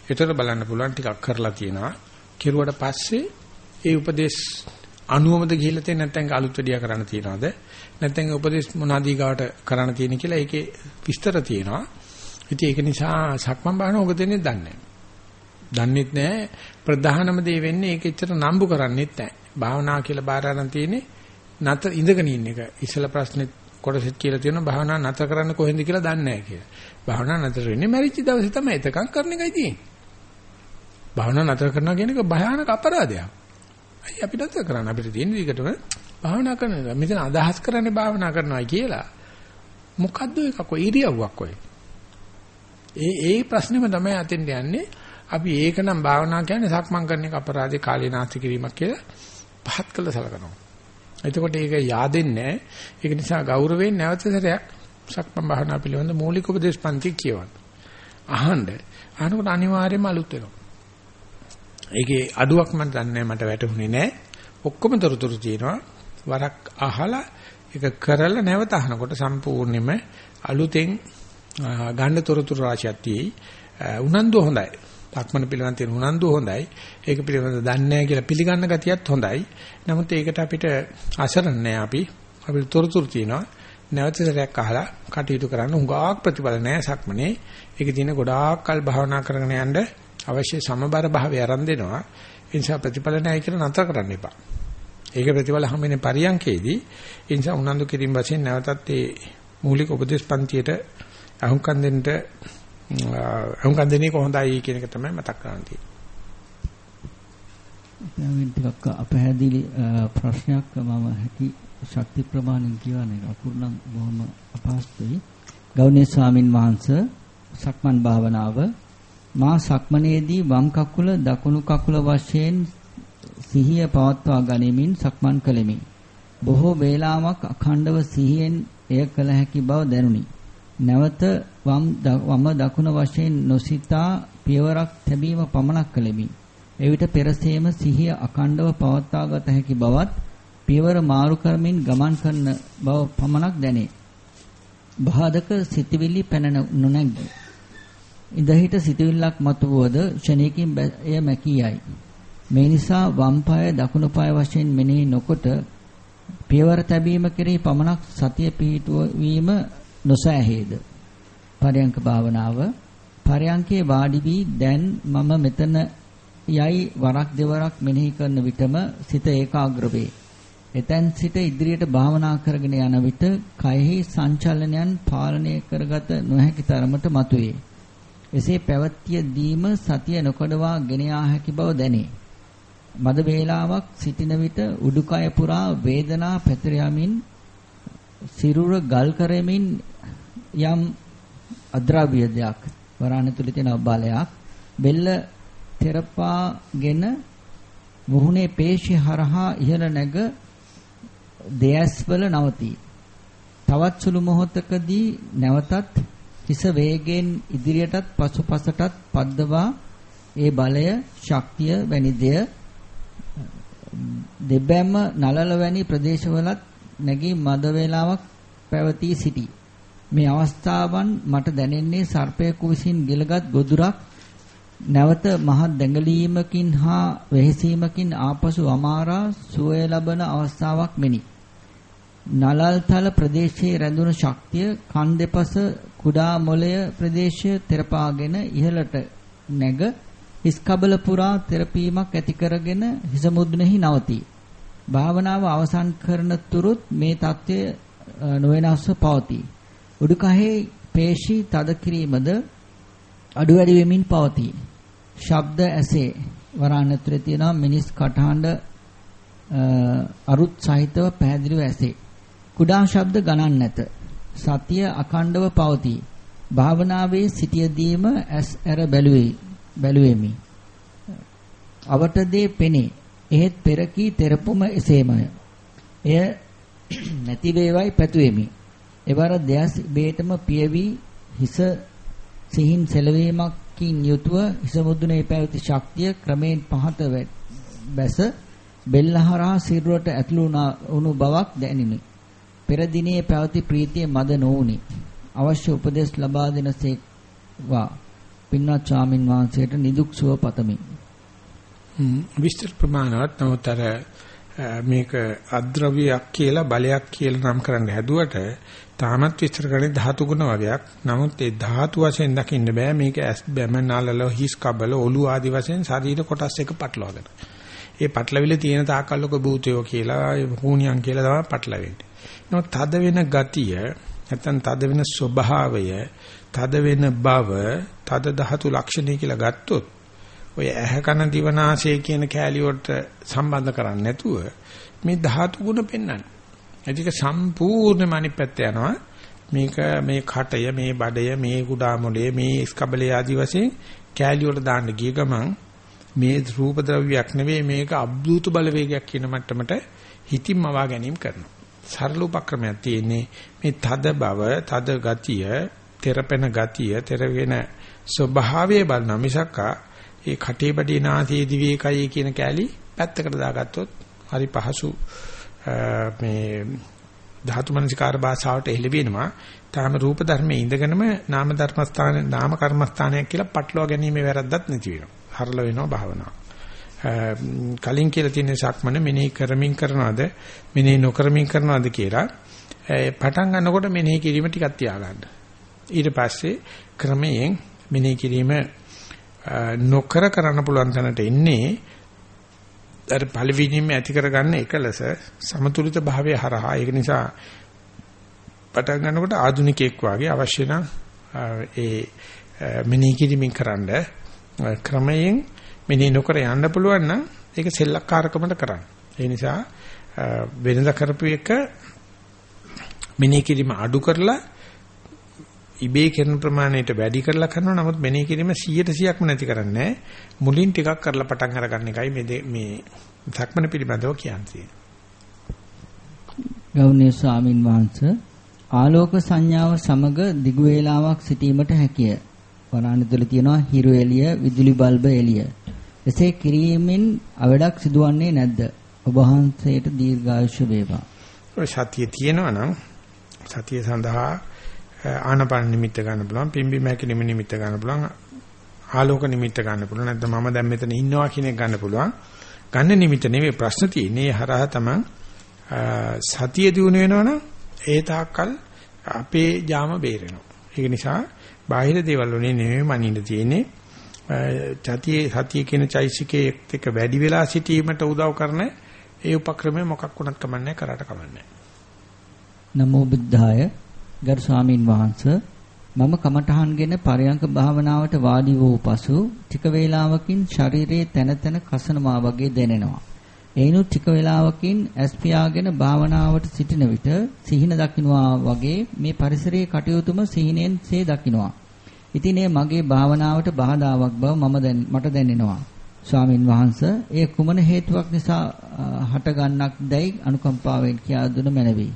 ඒතර බලන්න පුළුවන් ටිකක් කරලා තියෙනවා. කෙරුවට පස්සේ ඒ උපදේශ අනුවමද ගිහිල්ලා තියෙන නැත්නම් අලුත් වැඩියා කරන්න තියනවද? නැත්නම් උපදේශ මොනවාදී ගාවට කරන්න තියෙන කියලා ඒකේ විස්තර තියෙනවා. ඉතින් ඒක නිසා සක්මන් බාහන ඔබ දෙන්නේ දන්නේ දන්නෙත් නැහැ ප්‍රධානම දේ වෙන්නේ ඒක එච්චර නම්බු කරන්නේත් නැහැ. භාවනා කියලා බාර අරන් තියෙන්නේ නැත ඉඳගෙන ඉන්න එක. ඉස්සල ප්‍රශ්නේ කොටසෙත් කියලා තියෙනවා භාවනා නැතර කරන්න කොහෙන්ද කියලා දන්නේ නැහැ කියලා. භාවනා නැතර වෙන්නේ මැරිච්ච දවසේ තමයි එතකන් කරන එකයි තියෙන්නේ. භාවනා නැතර කරනවා කියන එක භයානක අපරාධයක්. අයි අපිට නැතර කරන්න අපිට තියෙන විදිහටම භාවනා කරනවා. මෙතන අදහස් කරන්නේ භාවනා කරනවා කියලා. මොකද්ද එකක් ඔය ඉරියව්වක් ඔය. ඒ ඒ ප්‍රශ්නෙම තමයි අතෙන්ට යන්නේ. අපි ඒකනම් භාවනා කියන්නේ සක්මන් කරන එක අපරාධේ කාලේ නාස්ති කිරීමක් කියලා පහත් කළ සලකනවා. එතකොට ඒක yaadෙන්නේ ඒක නිසා ගෞරවයෙන් නැවත සැරයක් සක්මන් භාවනා පිළිබඳ මූලික උපදේශ පන්ති කියවන්න. අහන්න. අහනකොට අනිවාර්යයෙන්ම අලුත් වෙනවා. ඒකේ අඩුවක් මම දන්නේ මට වැටහුනේ නැහැ. ඔක්කොම තොරතුරු තියෙනවා. වරක් අහලා ඒක කරලා නැවත අහනකොට සම්පූර්ණයෙන්ම අලුතෙන් ගන්න තොරතුරු රාශියක් තියෙයි. උනන්දු හොඳයි. ලක්මන පිළිබඳ තියෙන උනන්දු හොඳයි. ඒක පිළිබඳ දන්නේ නැහැ කියලා පිළිගන්න ගතියත් හොඳයි. නමුත් ඒකට අපිට අසරණ නැහැ අපි. අපිට තොරතුරු තියෙනවා. නැවත සැරයක් අහලා කටයුතු කරන්න හුඟක් ප්‍රතිඵල නැහැ සක්මනේ. ඒකේ තියෙන ගොඩාක් කල් භාවනා කරගෙන යන්න අවශ්‍ය සමබර භාවය ආරම්භ දෙනවා. ඒ නිසා ප්‍රතිඵල නැහැ කියලා නතර කරන්න එපා. ඒක ප්‍රතිඵල හැමෙන්නේ පරියන්කේදී ඒ නිසා උනන්දු කිරීම වශයෙන් නැවතත් ඒ මූලික උපදේශ පන්තියට අහුම්කම් දෙන්න අහුම්කම් දෙන්නේ කොහොඳයි කියන එක තමයි මතක් කරන්න තියෙන්නේ. ටිකක් අපහැදිලි ප්‍රශ්නයක් මම හැකි ශක්ති ප්‍රමාණයෙන් කියවන්නේ අකුරුනම් බොහොම අපහසුයි. ගෞණීය ස්වාමින් වහන්සේ සක්මන් භාවනාව මා සක්මනේදී වම් කකුල දකුණු කකුල වශයෙන් සිහිය පවත්වා ගනිමින් සක්මන් කළෙමි. බොහෝ වේලාවක් අඛණ්ඩව සිහියෙන් එය කළ හැකි බව දැනුනි. නැවත වම් වම දකුණ වශයෙන් නොසිතා පියවරක් තැබීම පමණක් කළෙමි. එවිට පෙරසේම සිහිය අඛණ්ඩව පවත්වාගත හැකි බවත් පියවර මාරු කරමින් ගමන් කරන බව පමණක් දැනේ. බාධක සිතවිලි පැන නොනැග්ගේ. ඉඳහිට සිතවිල්ලක් මතුවද ක්ෂණයකින් එය මැකී යයි. මේ නිසා වම් පාය දකුණු පාය වශයෙන් මෙනෙහි නොකොට පියවර තැබීම කෙරෙහි පමණක් සතිය පිහිටුවීම නොසෑහේද පරයන්ක භාවනාව පරයන්කේ වාඩි වී දැන් මම මෙතන යයි වරක් දෙවරක් මෙනෙහි කරන විටම සිත ඒකාග්‍ර වේ. එතෙන් සිට ඉදිරියට භාවනා කරගෙන යන විට කයෙහි සංචලනයන් පාලනය කරගත නොහැකි තරමට මතුවේ. එසේ පැවැත්තිය දීම සතිය නොකඩවා ගෙන යා හැකි බව දැනේ. මද වේලාවක් සිටින විට උඩුකය පුරා වේදනා පැතිර යමින් සිරුර ගල් කරමින් යම් අද්‍රව්‍ය දෙයක් වරාණ තුල තියෙන බලයක් බෙල්ල තෙරපාගෙන මුහුණේ පේශි හරහා ඉහළ නැග දෙයස් වල නවතී. තවත් සුළු මොහොතකදී නැවතත් හිස වේගයෙන් ඉදිරියටත් පසුපසටත් පද්දවා ඒ බලය ශක්තිය වැනි දෙය දෙබැම්ම නලල වැනි ප්‍රදේශවලත් නැගී මද වේලාවක් පැවතී සිටී. මේ අවස්ථාවන් මට දැනෙන්නේ සර්පයෙකු විසින් ගිලගත් ගොදුරක් නැවත මහත් දැඟලීමකින් හා වෙහෙසීමකින් ආපසු අමාරා සුවය ලබන අවස්ථාවක් මෙනි. නලල්තල ප්‍රදේශයේ රැඳුණු ශක්තිය කන් දෙපස කුඩා මොළය ප්‍රදේශය තෙරපාගෙන ඉහළට නැග හිස් කබල පුරා තෙරපීමක් ඇති කරගෙන හිස මුදුනේහි නවතී. භාවනාව අවසන් කරන තුරුත් මේ தත්ත්වය නොවෙනස්ව පවතී. උඩුකහේ පේශි තද කිරීමද අඩු වැඩි වෙමින් පවතී. ශබ්ද ඇසේ වරාණ ඇතුලේ තියෙනවා මිනිස් කටහඬ අරුත් සහිතව පැහැදිලිව ඇසේ. කුඩා ශබ්ද ගණන් නැත. සතිය අඛණ්ඩව පවතී. භාවනාවේ සිටියදීම ඇස් ඇර බැලුවේ බැලුවෙමි. අවටදේ පෙනේ. එහෙත් පෙරකී තෙරපුම එසේමය. එය නැති වේවයි පැතුෙමි. එවර දෙයස් බේතම පියවි හිස සිහින් සැලවීමකින් යුතුව හිස මුදුනේ පැවති ශක්තිය ක්‍රමයෙන් පහත බැස බෙල්ලහරහා සිරුරට ඇතුළු වුණු බවක් දැනිනි. පෙර දිනේ පැවති ප්‍රීතිය මද නොඋනි. අවශ්‍ය උපදෙස් ලබා දෙනසේක්වා පින්වත් ස්වාමින් වහන්සේට නිදුක් සුව පතමි. විස්තර ප්‍රමාණවත් නමුත් අර මේක අද්‍රව්‍යයක් කියලා බලයක් කියලා නම් කරන්න හැදුවට තාමත් විස්තර කරන්නේ ධාතු ගුණ වගේක්. නමුත් ඒ ධාතු වශයෙන් දකින්න බෑ මේක ඇස් බැම නලල හිස් කබල ඔලු ආදි වශයෙන් ශරීර කොටස් එක පටලවාගෙන. ඒ පටලවිල තියෙන තාකල්ලක භූතයෝ කියලා හුණියන් කියලා තමයි පටලවෙන්නේ. නමුත් තද වෙන ගතිය නැත්නම් තද වෙන ස්වභාවය තද වෙන බව තද ධාතු ලක්ෂණය කියලා ගත්තොත් ඔය ඇහැ කන දිවනාසය කියන කෑලි වලට සම්බන්ධ කරන්නේ නැතුව මේ ධාතු ගුණ පෙන්වන්නේ. ඒක සම්පූර්ණයෙන්ම අනිත් පැත්ත යනවා. මේක මේ කටය මේ බඩය මේ කුඩා මොළය මේ ස්කබලේ ආදි වශයෙන් කෑලි වලට දාන්න ගිය ගමන් මේ රූප ද්‍රව්‍යයක් නෙවෙයි මේක අබ්දුත බලවේගයක් කියන මට්ටමට හිතින් මවා ගැනීම කරනවා. සරල උපක්‍රමයක් තියෙන්නේ මේ තද බව, තද ගතිය, තෙරපෙන ගතිය, තෙරගෙන ස්වභාවය බලන මිසක්කා ඒ කටේ බඩේ නාසයේ දිවේ කයේ කියන කෑලි පැත්තකට දාගත්තොත් හරි පහසු මේ ධාතු මනසිකාර භාෂාවට එළවෙනවා. තාම රූප ධර්මයේ ඉඳගෙනම නාම ධර්මස්ථාන නාම කර්මස්ථානයක් කියලා පටලවා ගැනීම වැරද්දක් නැති වෙනවා. හරල වෙනවා භාවනාව. කලින් කියලා තියෙන සක්මන මෙනෙහි කරමින් කරනවද මෙනෙහි නොකරමින් කරනවද කියලා පටන් ගන්නකොට මෙනෙහි කිරීම ටිකක් තියාගන්න. ඊට පස්සේ ක්‍රමයෙන් මෙනෙහි කිරීම නොකර කරන්න පුළුවන් තැනට එන්නේ අර පළවෙනිම ඇති කරගන්න එකලස සමතුලිත භාවය හරහා ඒක නිසා පටන් ගන්නකොට ආධුනිකයෙක් වාගේ අවශ්‍ය නම් ඒ මෙනෙහි කිරීමෙන් කරන්න ක්‍රමයෙන් මෙනෙහි නොකර යන්න පුළුවන් නම් ඒක සෙල්ලක්කාරකමට කරන්න. ඒ නිසා වෙනදා කරපු එක මෙනෙහි කිරීම අඩු කරලා ඉබේ කරන ප්‍රමාණයට වැඩි කරලා කරනවා නමුත් මෙනෙහි කිරීම 100%ක්ම නැති කරන්නේ මුලින් ටිකක් කරලා පටන් අරගන්න එකයි මේ මේ සක්මන පිළිබඳව කියන්නේ. ගෞණීය ස්වාමින් වහන්සේ ආලෝක සංඥාව සමග දිගු වේලාවක් සිටීමට හැකිය. වරාණ තුළ තියෙනවා හිරු එළිය, විදුලි බල්බ එළිය. එසේ කිරීමෙන් අවඩක් සිදුවන්නේ නැද්ද? ඔබ වහන්සේට දීර්ඝායුෂ වේවා. ඔය සතිය තියෙනවා නම් සතිය සඳහා ආනපාන නිමිත්ත ගන්න පුළුවන්, පිම්බි මහැකි නිමිත්ත ගන්න පුළුවන්, ආලෝක නිමිත්ත ගන්න පුළුවන්. නැත්නම් මම දැන් මෙතන ඉන්නවා කියන එක ගන්න පුළුවන්. ගන්න නිමිත්ත නෙවෙයි ප්‍රශ්න තියෙන්නේ. හරහා තමයි සතිය දිනු වෙනවනම් ඒ තාක්කල් අපේ ජාම බේරෙනවා. ඒක නිසා බාහිර දේවල් වලින් නෙමෙයි මනින්න තියෙන්නේ. සතියේ සතිය කියන චෛසිකයේ එක්ක වැඩි වෙලා සිටීමට උදව් කරන ඒ උපක්‍රමය මොකක් වුණත් කමන්නේ කරාට කමන්නේ. නමෝ බුද්ධාය ගරු ස්වාමින් වහන්සේ මම කමඨහන්ගෙන පරයන්ක භාවනාවට වාඩි වූ පසු ටික වේලාවකින් ශරීරයේ තන තන කසනවා වගේ දැනෙනවා. එයිනු ටික වේලාවකින් ඇස් පියාගෙන භාවනාවට සිටින විට සිහින දකින්නවා වගේ මේ පරිසරයේ කටයුතුම සිහිනෙන් සේ දකින්නවා. ඉතින් ඒ මගේ භාවනාවට බාධාවක් බව මම දැන් මට දැනෙනවා. ස්වාමින් වහන්සේ ඒ කුමන හේතුවක් නිසා හටගන්නක් දැයි අනුකම්පාවෙන් කියා දුන මැනවි.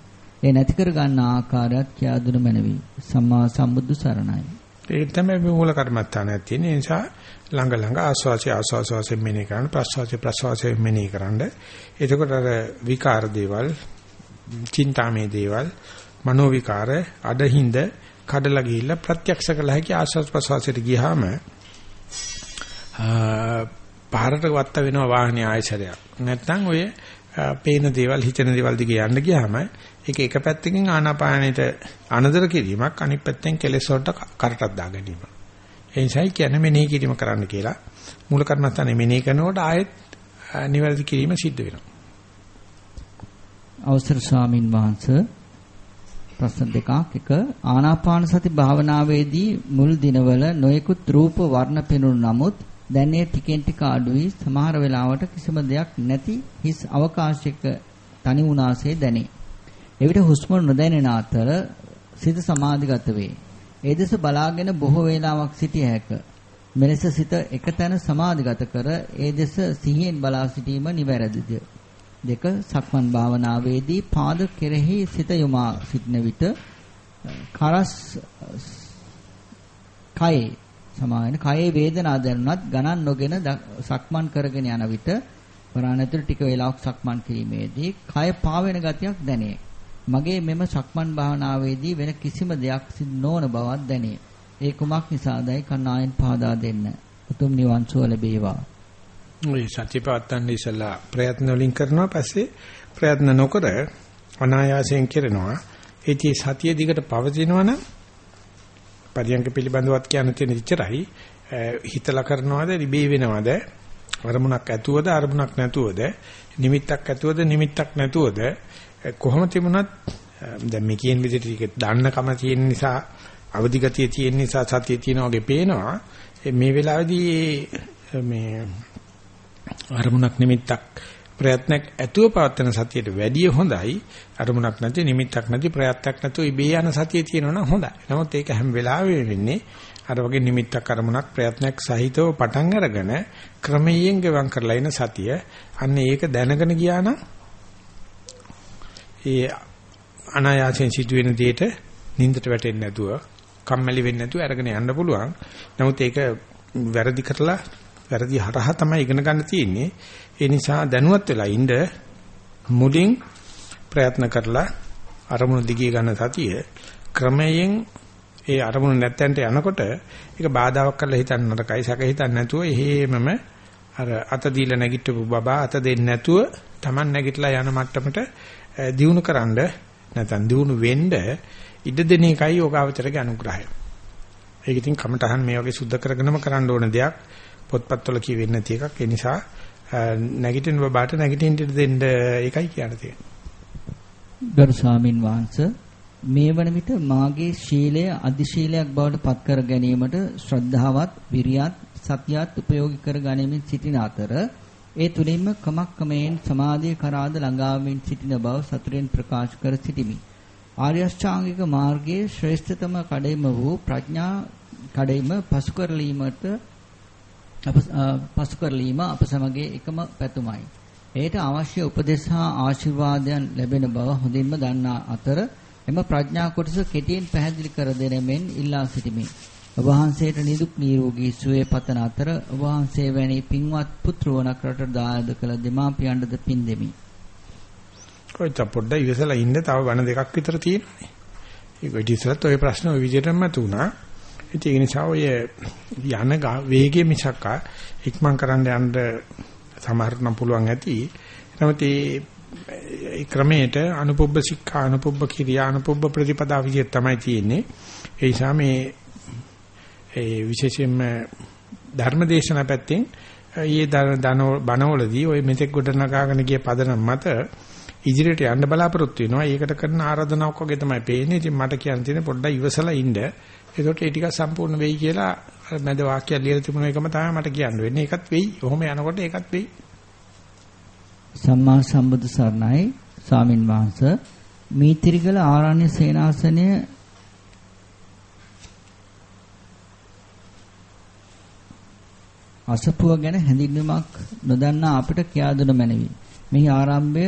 ඒ නැති කර ගන්න ආකාරයක් කියා දුන මැනවි. සම්මා සම්බුදු සරණයි. ඒ තමයි මූල කර්මත්තානයක් තියෙන නිසා ළඟ ළඟ ආස්වාසි ආස්වාසයෙන් මෙනෙහි කරන්න ප්‍රස්වාසි ප්‍රස්වාසයෙන් මෙනෙහි කරන්න. එතකොට අර විකාර දේවල්, චින්තාමේ දේවල්, මනෝ විකාර අඩහිඳ කඩලා ගිහිල්ලා ප්‍රත්‍යක්ෂ කළ හැකි ආස්වාස් ප්‍රස්වාසයට ගියාම පාරට වත්ත වෙනවා වාහනේ ආයසරයක්. නැත්නම් ඔය පේන දේවල් හිතන දේවල් දිගේ යන්න ගියාම ඒක එක පැත්තකින් ආනාපානෙට අනදර කිරීමක් අනිත් පැත්තෙන් කෙලෙස් වලට කරටක් දා ගැනීම. ඒ නිසායි කියන්නේ මෙනෙහි කිරීම කරන්න කියලා. මූල කර්මස්ථානේ මෙනෙහි කරනකොට ආයෙත් නිවැරදි කිරීම සිද්ධ වෙනවා. අවසර ස්වාමින් වහන්සේ ප්‍රශ්න දෙකක් එක ආනාපාන සති භාවනාවේදී මුල් දිනවල නොයෙකුත් රූප වර්ණ පෙනුණු නමුත් දැන් ඒ ටිකෙන් ටික අඩුවී සමහර වෙලාවට කිසිම දෙයක් නැති හිස් අවකාශයක තනි වුණාසේ දැනේ. එවිට හුස්ම නොදැනෙන අතර සිත සමාධිගත වේ. ඒ දෙස බලාගෙන බොහෝ වේලාවක් සිටිය හැක. මෙලෙස සිත එකතැන සමාධිගත කර ඒ දෙස සිහියෙන් බලා සිටීම නිවැරදිද? දෙක සක්මන් භාවනාවේදී පාද කෙරෙහි සිත යොමා සිටන විට කරස් කයේ සමායන කයේ වේදනා දැනුණත් ගණන් නොගෙන සක්මන් කරගෙන යන විට වරාණතුළු ටික වේලාවක් සක්මන් කිරීමේදී කය පාවෙන ගතියක් දැනේ. මගේ මෙම සක්මන් භාවනාවේදී වෙන කිසිම දෙයක් සිදු නොවන බවක් දැනේ. ඒ කුමක් නිසාදයි කන්නායන් පහදා දෙන්න. උතුම් නිවන් සුව ලැබේවා. ඔය සත්‍යපවත්තන් ඉස්සලා ප්‍රයත්න වලින් කරනවා පස්සේ ප්‍රයත්න නොකර අනායාසයෙන් කරනවා. ඒටි සතිය දිගට පවතිනවනම් පරියන්ක පිළිබඳවත් කියන්න තියෙන ඉච්චරයි හිතලා කරනවද රිබේ වෙනවද අරමුණක් ඇතුවද අරමුණක් නැතුවද නිමිත්තක් ඇතුවද නිමිත්තක් නැතුවද කොහොම තිබුණත් දැන් මේ කියන විදිහට දන්නකම තියෙන නිසා අවදි ගතිය තියෙන නිසා සතිය තියෙන වගේ පේනවා මේ වෙලාවේදී මේ අරමුණක් නිමිත්තක් ප්‍රයත්නක් ඇතුව පවත්වන සතියට වැඩිය හොඳයි අරමුණක් නැති නිමිත්තක් නැති ප්‍රයත්නක් නැතුව ඉබේ යන සතිය තියෙනවා නම් හොඳයි. නමුත් ඒක හැම වෙලාවෙම වෙන්නේ අර වගේ නිමිත්තක් අරමුණක් ප්‍රයත්නක් සහිතව පටන් අරගෙන ක්‍රමයෙන් ගෙවම් කරලා ඉන සතිය. අන්න ඒක දැනගෙන ගියා නම් ඒ අනායාසයෙන් සිදුවෙන දෙයට නින්දට වැටෙන්නේ නැතුව කම්මැලි වෙන්නේ නැතුව අරගෙන යන්න පුළුවන්. නමුත් ඒක වැරදි කරලා වැරදි හරහා තමයි ඉගෙන ගන්න තියෙන්නේ. ඒ නිසා දැනුවත් වෙලා ඉන්න මුලින් ප්‍රයත්න කරලා අරමුණු දිගේ ගන්න සතිය ක්‍රමයෙන් ඒ අරමුණු නැත්තන්ට යනකොට ඒක බාධාවක් කරලා හිතන්න නරකයි සැක හිතන්න නැතුව එහෙමම අර අත දීලා නැගිටපු බබා අත දෙන්නේ නැතුව Taman නැගිටලා යන මට්ටමට දියුණු කරන්න නැත්නම් දියුණු වෙන්න ඉඩ දෙන එකයි යෝගාවචරගේ අනුග්‍රහය. ඒක ඉතින් කමටහන් මේ වගේ සුද්ධ කරගෙනම කරන්න ඕන දෙයක්. පොත්පත්වල කියවෙන්නේ නැති එකක්. ඒ නිසා නැගිටින බබාට නැගිටින්න දෙන්න ඒකයි කියන්න තියෙන්නේ. ගරු ස්වාමින් වහන්සේ මේ වන විට මාගේ ශීලය අධිශීලයක් බවට පත් කර ගැනීමට ශ්‍රද්ධාවත් විරියත් සතියත් උපයෝගී කර ගැනීමෙන් සිටින අතර ඒ තුලින්ම කමක් කමෙන් සමාධිය කරාද ළඟාවෙන් සිටින බව සතුරෙන් ප්‍රකාශ කර සිටිමි. ආර්ය අෂ්ටාංගික මාර්ගයේ ශ්‍රේෂ්ඨතම කඩේම වූ ප්‍රඥා කඩේම පසු කරලීමට පසු කරලීම අප සමගයේ එකම පැතුමයි. එයට අවශ්‍ය උපදෙස් හා ආශිර්වාදයන් ලැබෙන බව හොඳින්ම දන්නා අතර එම ප්‍රඥා කොටස කෙටියෙන් පැහැදිලි කර දෙන මෙන් ඉල්ලා සිටිමි. ඔබ වහන්සේට නිදුක් නිරෝගී සුවය පතන අතර ඔබ වහන්සේ වැනි පින්වත් පුත්‍රවණක් රටට දායද කළ දෙමාපියන්ටද පින් දෙමි. ඔය පොඩ්ඩක් ඉවසලා ඉන්න තව වණ දෙකක් විතර තියෙනවානේ. ඒක ඉතිසලත් ඔය ප්‍රශ්න ඔය විදිහටම තුණා. ඉතින් ඒ නිසා ඔය යන වේගයේ මිසක් ඉක්මන් කරන්න යන්න සමහරට පුළුවන් ඇති. නමුත් ඒ ක්‍රමයට අනුපොබ්බ සික්ඛා අනුපොබ්බ කිරියා අනුපොබ්බ ප්‍රතිපදා විදිහ තමයි තියෙන්නේ. ඒ නිසා මේ ඒ විශේෂයෙන්ම ධර්මදේශන පැත්තෙන් ඊයේ දන බණවලදී ওই මෙතෙක් ගොඩනගාගෙන ගිය පදනම මත ඉදිරියට යන්න බලාපොරොත්තු වෙනවා. ඒකට කරන ආරාධනාවක් වගේ තමයි පේන්නේ. ඉතින් මට කියන්න තියෙන්නේ පොඩ්ඩක් ඉවසලා ඉන්න. ඒකට ඒ ටික සම්පූර්ණ වෙයි කියලා මැද වාක්‍යය ලියලා තිබුණ එකම තමයි මට කියන්න වෙන්නේ. ඒකත් වෙයි. ඔහොම යනකොට ඒකත් වෙයි. සම්මා සම්බුදු සරණයි ස්වාමින් වහන්සේ මීතිරිගල ආරණ්‍ය සේනාසනය අසපුව ගැන හැඳින්වීමක් නොදන්නා අපිට කියා දුන මැනවි. මෙහි ආරම්භය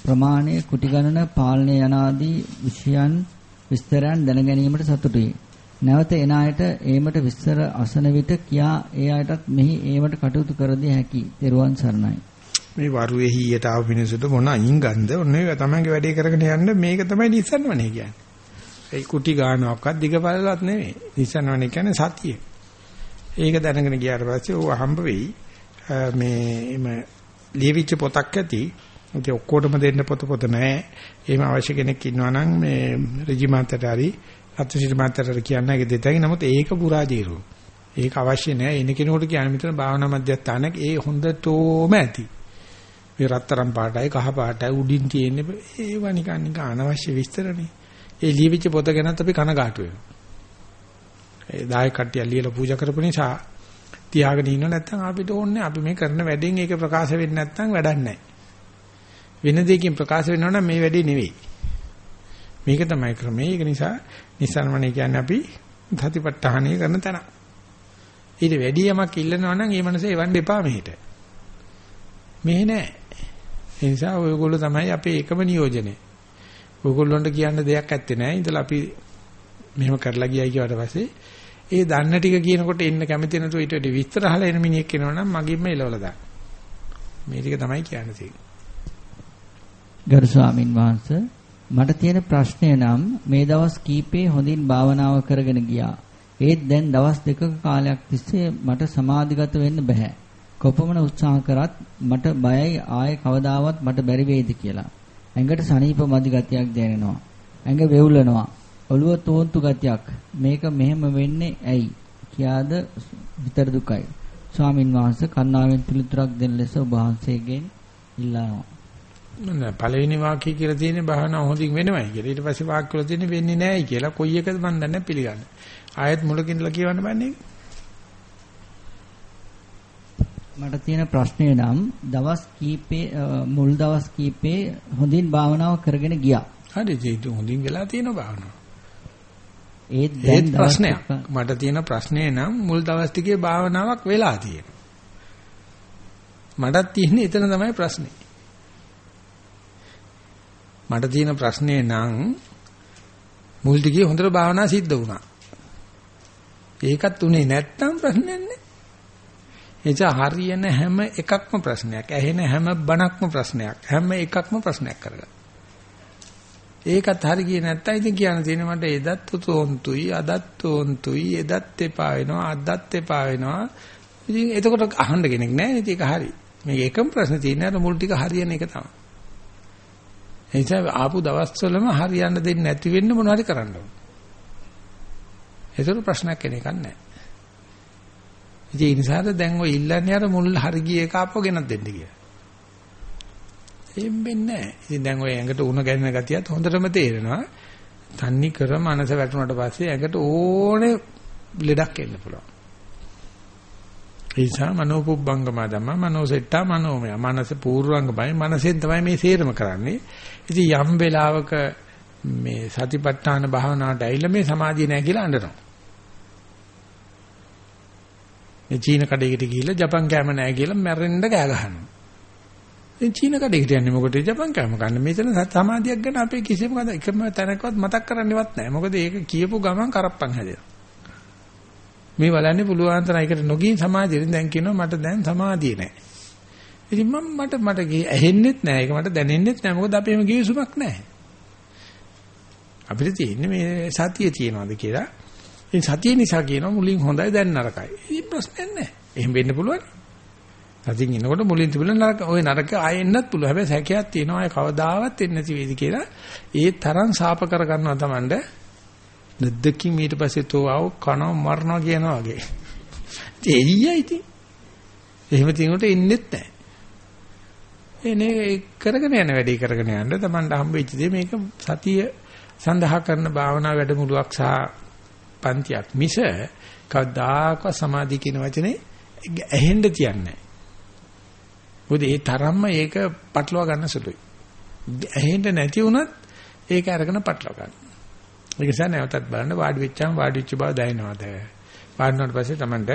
ප්‍රමාණය කුටි ගණන පාලනය යනාදී විෂයන් විස්තරයන් දැන ගැනීමට සතුටුයි. නැවත එන අයට ඒමට විස්තර අසන විට කියා ඒ අයටත් මෙහි ඒමට කටයුතු කර දිය හැකි. ත්වන් සරණයි. මේ වරුවේ හීයට ආව මිනිසුන්ට මොන අයින් ගන්ද ඔන්න ඒක තමයිගේ වැඩේ කරගෙන යන්න මේක තමයි නිස්සන්නවනේ කියන්නේ. ඒ කුටි ගානක්වත් දිගපළලවත් නෙවෙයි. නිස්සන්නවනේ කියන්නේ සතිය. ඒක දැනගෙන ගියාට පස්සේ ਉਹ හම්බ වෙයි. මේ එම ලියවිච්ච පොතක් ඇති. ඒක ඔක්කොටම දෙන්න පොත පොත නැහැ. එහෙම අවශ්‍ය කෙනෙක් ඉන්නවා නම් මේ රෙජිමන්තට හරි අත්විසිට මාතරට කියන්න ඒක දෙතයි. නමුත් ඒක පුරාජීරු. ඒක අවශ්‍ය නැහැ. එන කෙනෙකුට කියන්න මෙතන භාවනා මධ්‍යස්ථානක් ඒ හොඳටම ඇති. මේ රත්තරන් පාටයි කහ පාටයි උඩින් තියෙන්නේ ඒව නිකන් නිකන් අනවශ්‍ය විස්තරනේ. ඒ ලියවිච්ච පොත ගැනත් අපි කනගාටු වෙනවා. ඒ දායක කට්ටිය ලියලා පූජා කරපු නිසා තියාගෙන ඉන්න නැත්නම් අපිට ඕනේ අපි මේ කරන වැඩෙන් ඒක ප්‍රකාශ වෙන්නේ නැත්නම් වැඩක් නැහැ. වෙන දෙයකින් ප්‍රකාශ වෙනවා නම් මේ වැඩේ නෙවෙයි. මේක තමයි ක්‍රමය. ඒක නිසා නිසන්වනේ කියන්නේ අපි සතිපට්ඨානය කරන තැන. ඊට වැඩි යමක් ඉල්ලනවා නම් ඒ මනසේ එවන්න එපා මෙහෙට. මෙහෙ නෑ. ඒ නිසා ඔයගොල්ලෝ තමයි අපේ එකම නියෝජනය. ඔයගොල්ලොන්ට කියන්න දෙයක් ඇත්තේ නෑ. ඉතලා අපි මෙහෙම කරලා ගියයි කියවට පස්සේ ඒ දන්න ටික කියනකොට එන්න කැමති නැතුව ඊට වඩා විස්තර අහලා එන මිනිහෙක් එනවා නම් මගින්ම එලවලා දාන්න. මේ ටික තමයි කියන්න තියෙන්නේ. ගරු ස්වාමින් වහන්සේ මට තියෙන ප්‍රශ්නය නම් මේ දවස් කීපේ හොඳින් භාවනාව කරගෙන ගියා. ඒත් දැන් දවස් දෙකක කාලයක් තිස්සේ මට සමාධිගත වෙන්න බෑ. කොපමණ උත්සාහ කරත් මට බයයි ආයේ කවදාවත් මට බැරි වෙයිද කියලා. ඇඟට සනීප මදි ගතියක් දැනෙනවා. ඇඟ වෙවුලනවා. ඔළුව තෝන්තු ගතියක්. මේක මෙහෙම වෙන්නේ ඇයි? කියාද විතර දුකයි. ස්වාමින් වහන්සේ කන්නාවෙන් පිළිතුරක් දෙන ලෙස ඔබ වහන්සේගෙන් ඉල්ලනවා. නෑ පළවෙනි වාක්‍යය කියලා තියෙන්නේ භාවනාව හොඳින් වෙනවයි කියලා. ඊට පස්සේ වාක්‍ය වල තියෙන්නේ වෙන්නේ නෑයි කියලා. කොයි එකද මන් දන්නේ පිළිගන්න. ආයෙත් මුලකින්ලා කියවන්න බන්නේ. මට තියෙන ප්‍රශ්නේ නම් දවස් කීපේ මුල් දවස් කීපේ හොඳින් භාවනාව කරගෙන ගියා. හරි ඒක හොඳින් වෙලා තියෙන භාවනාව. ඒත් දැන් ප්‍රශ්නයක්. මට තියෙන ප්‍රශ්නේ නම් මුල් දවස් ටිකේ භාවනාවක් වෙලා තියෙනවා. මටත් තියෙන්නේ එතන තමයි ප්‍රශ්නේ. මට තියෙන ප්‍රශ්නේ නම් මුල් ටිකේ හොඳට භාවනා සිද්ධ වුණා. ඒකත් උනේ නැත්තම් ප්‍රශ්නයක් නෑ. එනිසා හරියන හැම එකක්ම ප්‍රශ්නයක්. ඇහෙන හැම බණක්ම ප්‍රශ්නයක්. හැම එකක්ම ප්‍රශ්නයක් කරගන්න. ඒකත් හරි ගියේ නැත්තම් ඉතින් කියන්න තියෙන්නේ මට එදත් තෝන්තුයි අදත් තෝන්තුයි එදත් එපා වෙනවා අදත් එපා වෙනවා. ඉතින් එතකොට අහන්න කෙනෙක් නැහැ නේද? ඒක හරි. මේක එකම ප්‍රශ්නේ තියෙන්නේ අර මුල් ටික හරියන එක තමයි. එනිසා ආපු දවස්වලම හරියන්න දෙන්නේ නැති වෙන්න මොනවද කරන්න ඕන. ඒතර ප්‍රශ්නයක් කෙනෙක් නැහැ. ඉතින් ඒ නිසාද දැන් ඔය ඉල්ලන්නේ අර මුල් හරි ගිය එක අපව ගෙනත් දෙන්න කියලා. එම්බෙන්නේ නැහැ. ඉතින් දැන් ඔය ඇඟට උණ ගැනෙන ගතියත් හොඳටම තේරෙනවා. තන්නි කර මනස වැටුණාට පස්සේ ඇඟට ඕනේ ලෙඩක් එන්න පුළුවන්. ඒ නිසා මනෝපුබ්බංගම ධම්ම මනෝසෙට්ටා මනෝමය. මනස පූර්වංගමයි මනසෙන් තමයි මේ සේරම කරන්නේ. ඉතින් යම් වෙලාවක මේ සතිපට්ඨාන භාවනාවට ඇවිල්ලා මේ සමාධිය නැහැ කියලා අඬනවා. මේ චීන කඩේකට ගිහිල්ලා ජපන් කෑම නැහැ කියලා මැරෙන්න ගෑ ගහනවා. ඉතින් චීන කඩේකට යන්නේ මොකටද ජපන් කෑම ගන්න. මෙතන සමාධියක් ගැන අපේ කිසිම එකම තැනකවත් මතක් කරන්නේවත් නැහැ. මොකද ඒක කියපු ගමන් කරප්පන් හැදෙනවා. මේ බලන්නේ පුළුවන් තරම් ඒකට නොගින් සමාධියෙන් දැන් කියනවා මට දැන් සමාධිය නැහැ. ඉතින් මම මට මට ඇහෙන්නෙත් නැහැ. ඒක මට දැනෙන්නෙත් නැහැ. මොකද අපේම ගිවිසුමක් නැහැ. අපිට තියෙන්නේ මේ සතිය තියනවාද කියලා. ඉතින් සතිය නිසා කියනවා මුලින් හොඳයි දැන් නරකයි. ඉතින් ප්‍රශ්නයක් නැහැ. එහෙම වෙන්න පුළුවන්. තදින් එනකොට මුලින් තිබුණ නරක ওই නරක ආයෙන්නත් පුළුවන්. හැබැයි සැකයක් තියෙනවා. ආයෙ කවදාවත් එන්නේ නැති වෙයිද කියලා. ඒ තරම් ශාප කර ගන්නවා Tamande. නැද්දකින් ඊට පස්සේ තෝ ආව කන මරනවා කියනවා වගේ. එయ్యයි ඉතින්. එහෙම තිනුට ඉන්නෙත් නැහැ. එනේ කරගෙන යන වැඩේ කරගෙන යන්න Tamande හම්බෙච්ච දේ මේක සතිය සඳහා කරන භාවනා වැඩමුළුවක් සහ පන්තියක් මිස කවදාකවත් සමාධිය කියන වචනේ ඇහෙන්න තියන්නේ නැහැ. ඒ තරම්ම ඒක පටලවා ගන්න සුළුයි. ඇහෙන්න නැති වුණත් ඒක අරගෙන පටලවා ගන්න. ඒක නිසා නැවතත් බලන්න වාඩි වෙච්චාම වාඩි වෙච්ච බව දැනෙනවද? වාඩිනාට පස්සේ Tamanට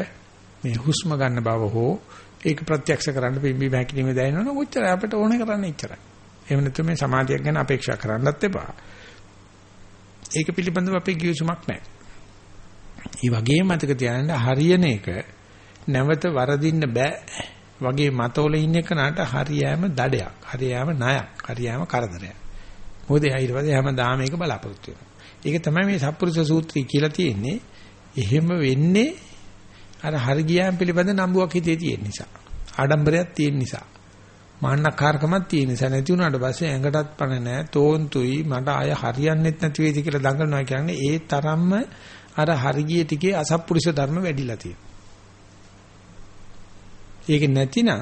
මේ හුස්ම ගන්න බව හෝ ඒක ප්‍රත්‍යක්ෂ කරන්න පිම්බි බැකිලිමේ දැනෙනවනම් ඔච්චර අපිට ඕනේ කරන්නේ එච්චරයි. එහෙම නැත්නම් මේ සමාධියක් ගැන අපේක්ෂා කරන්නත් එපා. ඒක පිළිබඳව අපේ ගිවිසුමක් නැහැ. ඒ වගේම මතක තියාගන්න හරියන එක නැවත වරදින්න බෑ. වගේ මතවල ඉන්න එකනට හරියෑම දඩයක්, හරියෑම ණයක්, හරියෑම කරදරයක්. මොකද ඊට පස්සේ හැමදාම මේක බලාපොරොත්තු වෙනවා. ඒක තමයි මේ සත්පුරුෂ සූත්‍රය කියලා තියෙන්නේ. එහෙම වෙන්නේ අර හරියෑම පිළිබඳ නම්බුවක් හිතේ තියෙන නිසා. ආඩම්බරයක් තියෙන නිසා. මාන්නකාරකමක් තියෙන නිසා නැති වුණාට පස්සේ ඇඟටත් පණ නැහැ තෝන්තුයි මට ආය හරියන්නේත් නැති වේද කියලා දඟලනවා කියන්නේ ඒ තරම්ම අර හරිය ටිකේ අසත්පුරුෂ ධර්ම වැඩිලා තියෙනවා. ඒක නැතිනම්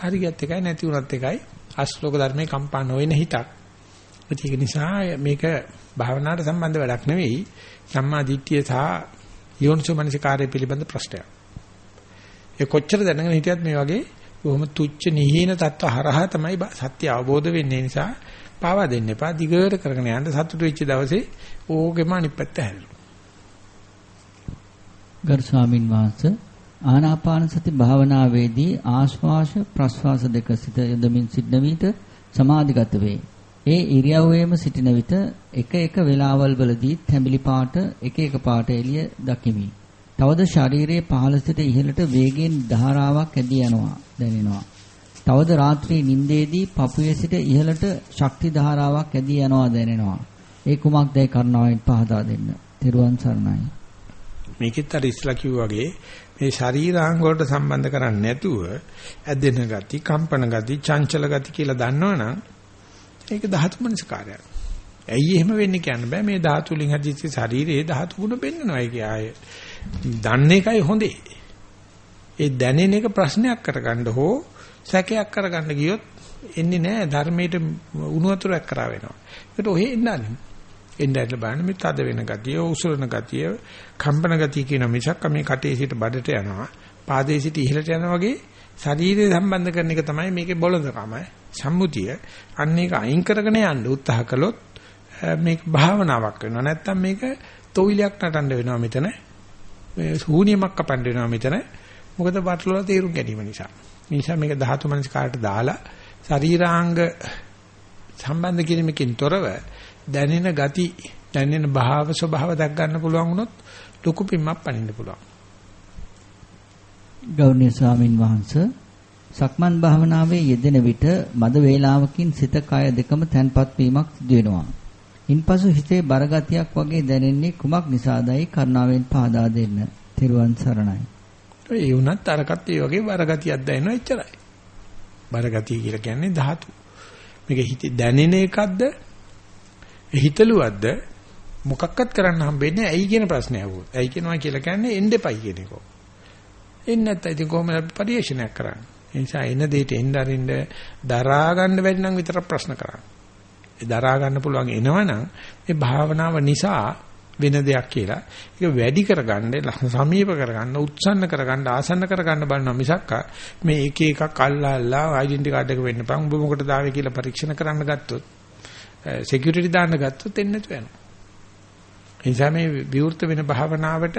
හරියත් එකයි නැති වුණත් එකයි අශ්ලෝක ධර්මයේ කම්පා නොවන හිතක්. ඒක නිසා මේක භාවනාවට සම්බන්ධ වැඩක් නෙවෙයි සම්මා දිට්ඨිය සහ යෝනිසෝ මනසිකාරය පිළිබඳ ප්‍රශ්නයක්. ඒ කොච්චර දැනගෙන හිටියත් මේ වගේ බොහොම තුච්ච නිහීන තත්ත්ව හරහා තමයි සත්‍ය අවබෝධ වෙන්නේ නිසා පාවා දෙන්න එපා. දිගට කරගෙන යන්න සතුටු වෙච්ච දවසේ ඕකෙම අනිත් පැත්ත හැදෙනවා. ගරු ස්වාමින් වහන්සේ ආනාපාන සති භාවනාවේදී ආශ්වාස ප්‍රශ්වාස දෙක සිට යොදමින් සිටන විට සමාධිගත වේ. ඒ ඉරියව්වේම සිටින විට එක එක වේලාවල් වලදී තැඹිලි පාට එක එක පාට එළිය දකිමි. තවද ශරීරයේ පහළ සිට ඉහළට වේගයෙන් ධාරාවක් ඇදී යනවා දැනෙනවා. තවද රාත්‍රී නිින්දේදී පපුවේ සිට ඉහළට ශක්ති ධාරාවක් ඇදී යනවා දැනෙනවා. ඒ කුමක්දයි කරුණාවෙන් පහදා දෙන්න. තෙරුවන් සරණයි. මේකෙත් අර ඉස්ලා කිව්වා වගේ මේ ශරීරාංග වලට සම්බන්ධ කරන්නේ නැතුව ඇදෙන ගති, කම්පන ගති, චංචල ගති කියලා දන්නවනම් ඒක ධාතු මනසකාරයක්. ඇයි එහෙම වෙන්නේ කියන්න බෑ මේ ධාතු වලින් හදිච්ච ශරීරයේ ධාතු ගුණ පෙන්වනවා ඒක ආයේ දන්න එකයි හොඳේ. ඒ දැනෙන එක ප්‍රශ්නයක් කරගන්න හෝ සැකයක් කරගන්න ගියොත් එන්නේ නැහැ ධර්මයට උණු වතුරක් කරා වෙනවා. ඒකට ඔහෙ එන්නන්නේ. එන්නත් බලන්න මේ තද වෙන ගතිය, උසුරන ගතිය, කම්පන ගතිය කියන මිසක් මේ කටේ සිට බඩට යනවා. පාදයේ සිට ඉහළට යනවා වගේ ශරීරය සම්බන්ධ කරන එක තමයි මේකේ බොළඳකම සම්මුතිය. අන්න ඒක අයින් කරගෙන යන්න උත්සාහ කළොත් මේක භාවනාවක් වෙනවා. නැත්තම් මේක තොইলයක් නටන්න වෙනවා මෙතන. මේ ශූන්‍යමක් කපන්න වෙනවා මෙතන. මොකද බටලවල තේරුම් ගැනීම නිසා. මේ නිසා මේක ධාතු මනස්කාරට දාලා ශරීරාංග සම්බන්ධ කිරීමකින් තොරව දැනෙන ගති දැනෙන භාව ස්වභාව දක් ගන්න පුළුවන් වුණොත් ලොකු පිම්මක් පනින්න පුළුවන්. ගෞරවනීය ස්වාමින් වහන්සේ සක්මන් භාවනාවේ යෙදෙන විට මද වේලාවකින් සිත කය දෙකම තැන්පත් වීමක් සිදු වෙනවා. ඉන්පසු හිතේ බරගතියක් වගේ දැනෙන්නේ කුමක් නිසාදයි කරුණාවෙන් පහදා දෙන්න. තෙරුවන් සරණයි. ඒ වුණත් අරකට ඒ වගේ බරගතියක් දැනෙනවා එච්චරයි. බරගතිය කියලා කියන්නේ ධාතු. මේක හිතේ දැනෙන එකක්ද? හිතලුවක්ද? මොකක්වත් කරන්න හම්බෙන්නේ ඇයි කියන ප්‍රශ්නය ආවොත්. ඇයි කියනවා කියලා කියන්නේ එන්න එපයි කියන එක. එන්නේ නැත්නම් ඉතින් කොහොමද අපි පරිශ්‍රණයක් කරන්නේ? ඒ නිසා එන දෙයට එන්න අරින්න දරා ගන්න බැරි නම් විතර ප්‍රශ්න කරන්නේ. ඒ දරා ගන්න පුළුවන් එනවනම් මේ භාවනාව නිසා වෙන දෙයක් කියලා. ඒක වැඩි කරගන්න, සමීප කරගන්න, උත්සන්න කරගන්න, ආසන්න කරගන්න බලනවා මිසක් මේ එක එකක් අල්ලා අල්ලා ඩෙන්ටි කාඩ් එක වෙන්න පන් ඔබ මොකටද ආවේ කියලා පරීක්ෂණ කරන්න ගත්තොත් සිකියුරිටි දාන්න ගත්තොත් එන්නේ නැතු වෙනවා. ඒ නිසා මේ විවෘත වෙන භාවනාවට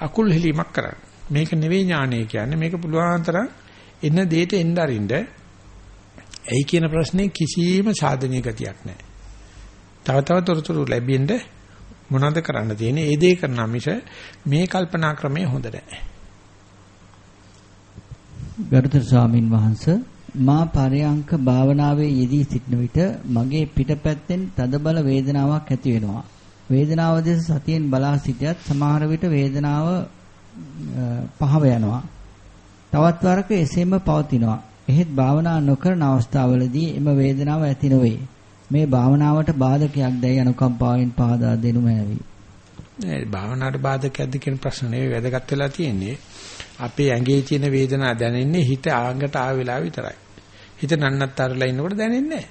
අකුල් හෙලීමක් කරන්න. මේක නෙවෙයි ඥානය කියන්නේ මේක පුළුවන් තරම් එන දෙයට එන්න අරින්න. ඇයි කියන ප්‍රශ්නේ කිසිම සාධනීය ගතියක් නැහැ. තව තව තොරතුරු ලැබෙන්න මොනවද කරන්න තියෙන්නේ? ඒ දේ කරනා මිස මේ කල්පනා ක්‍රමය හොඳ නැහැ. ගරුතර ස්වාමින් වහන්සේ මා පරයන්ක භාවනාවේ යෙදී සිටන විට මගේ පිටපැත්තෙන් තදබල වේදනාවක් ඇති වෙනවා. වේදනාව දෙස සතියෙන් බලා සිටියත් සමහර විට වේදනාව පහව යනවා. තවත් වරක එසේම පවතිනවා. එහෙත් භාවනා නොකරන අවස්ථාවලදී එම වේදනාව ඇති නොවේ. මේ භාවනාවට බාධකයක් දැයි අනුකම්පාවෙන් පහදා දෙනු මැනවි. නෑ භාවනාවට බාධකයක්ද කියන ප්‍රශ්න නෙවෙයි වැදගත් වෙලා තියෙන්නේ. අපේ ඇඟේ තියෙන වේදනාව දැනෙන්නේ හිත ආඟට ආව වෙලාව විතරයි. හිත නන්නත්තරලා ඉන්නකොට දැනෙන්නේ නෑ.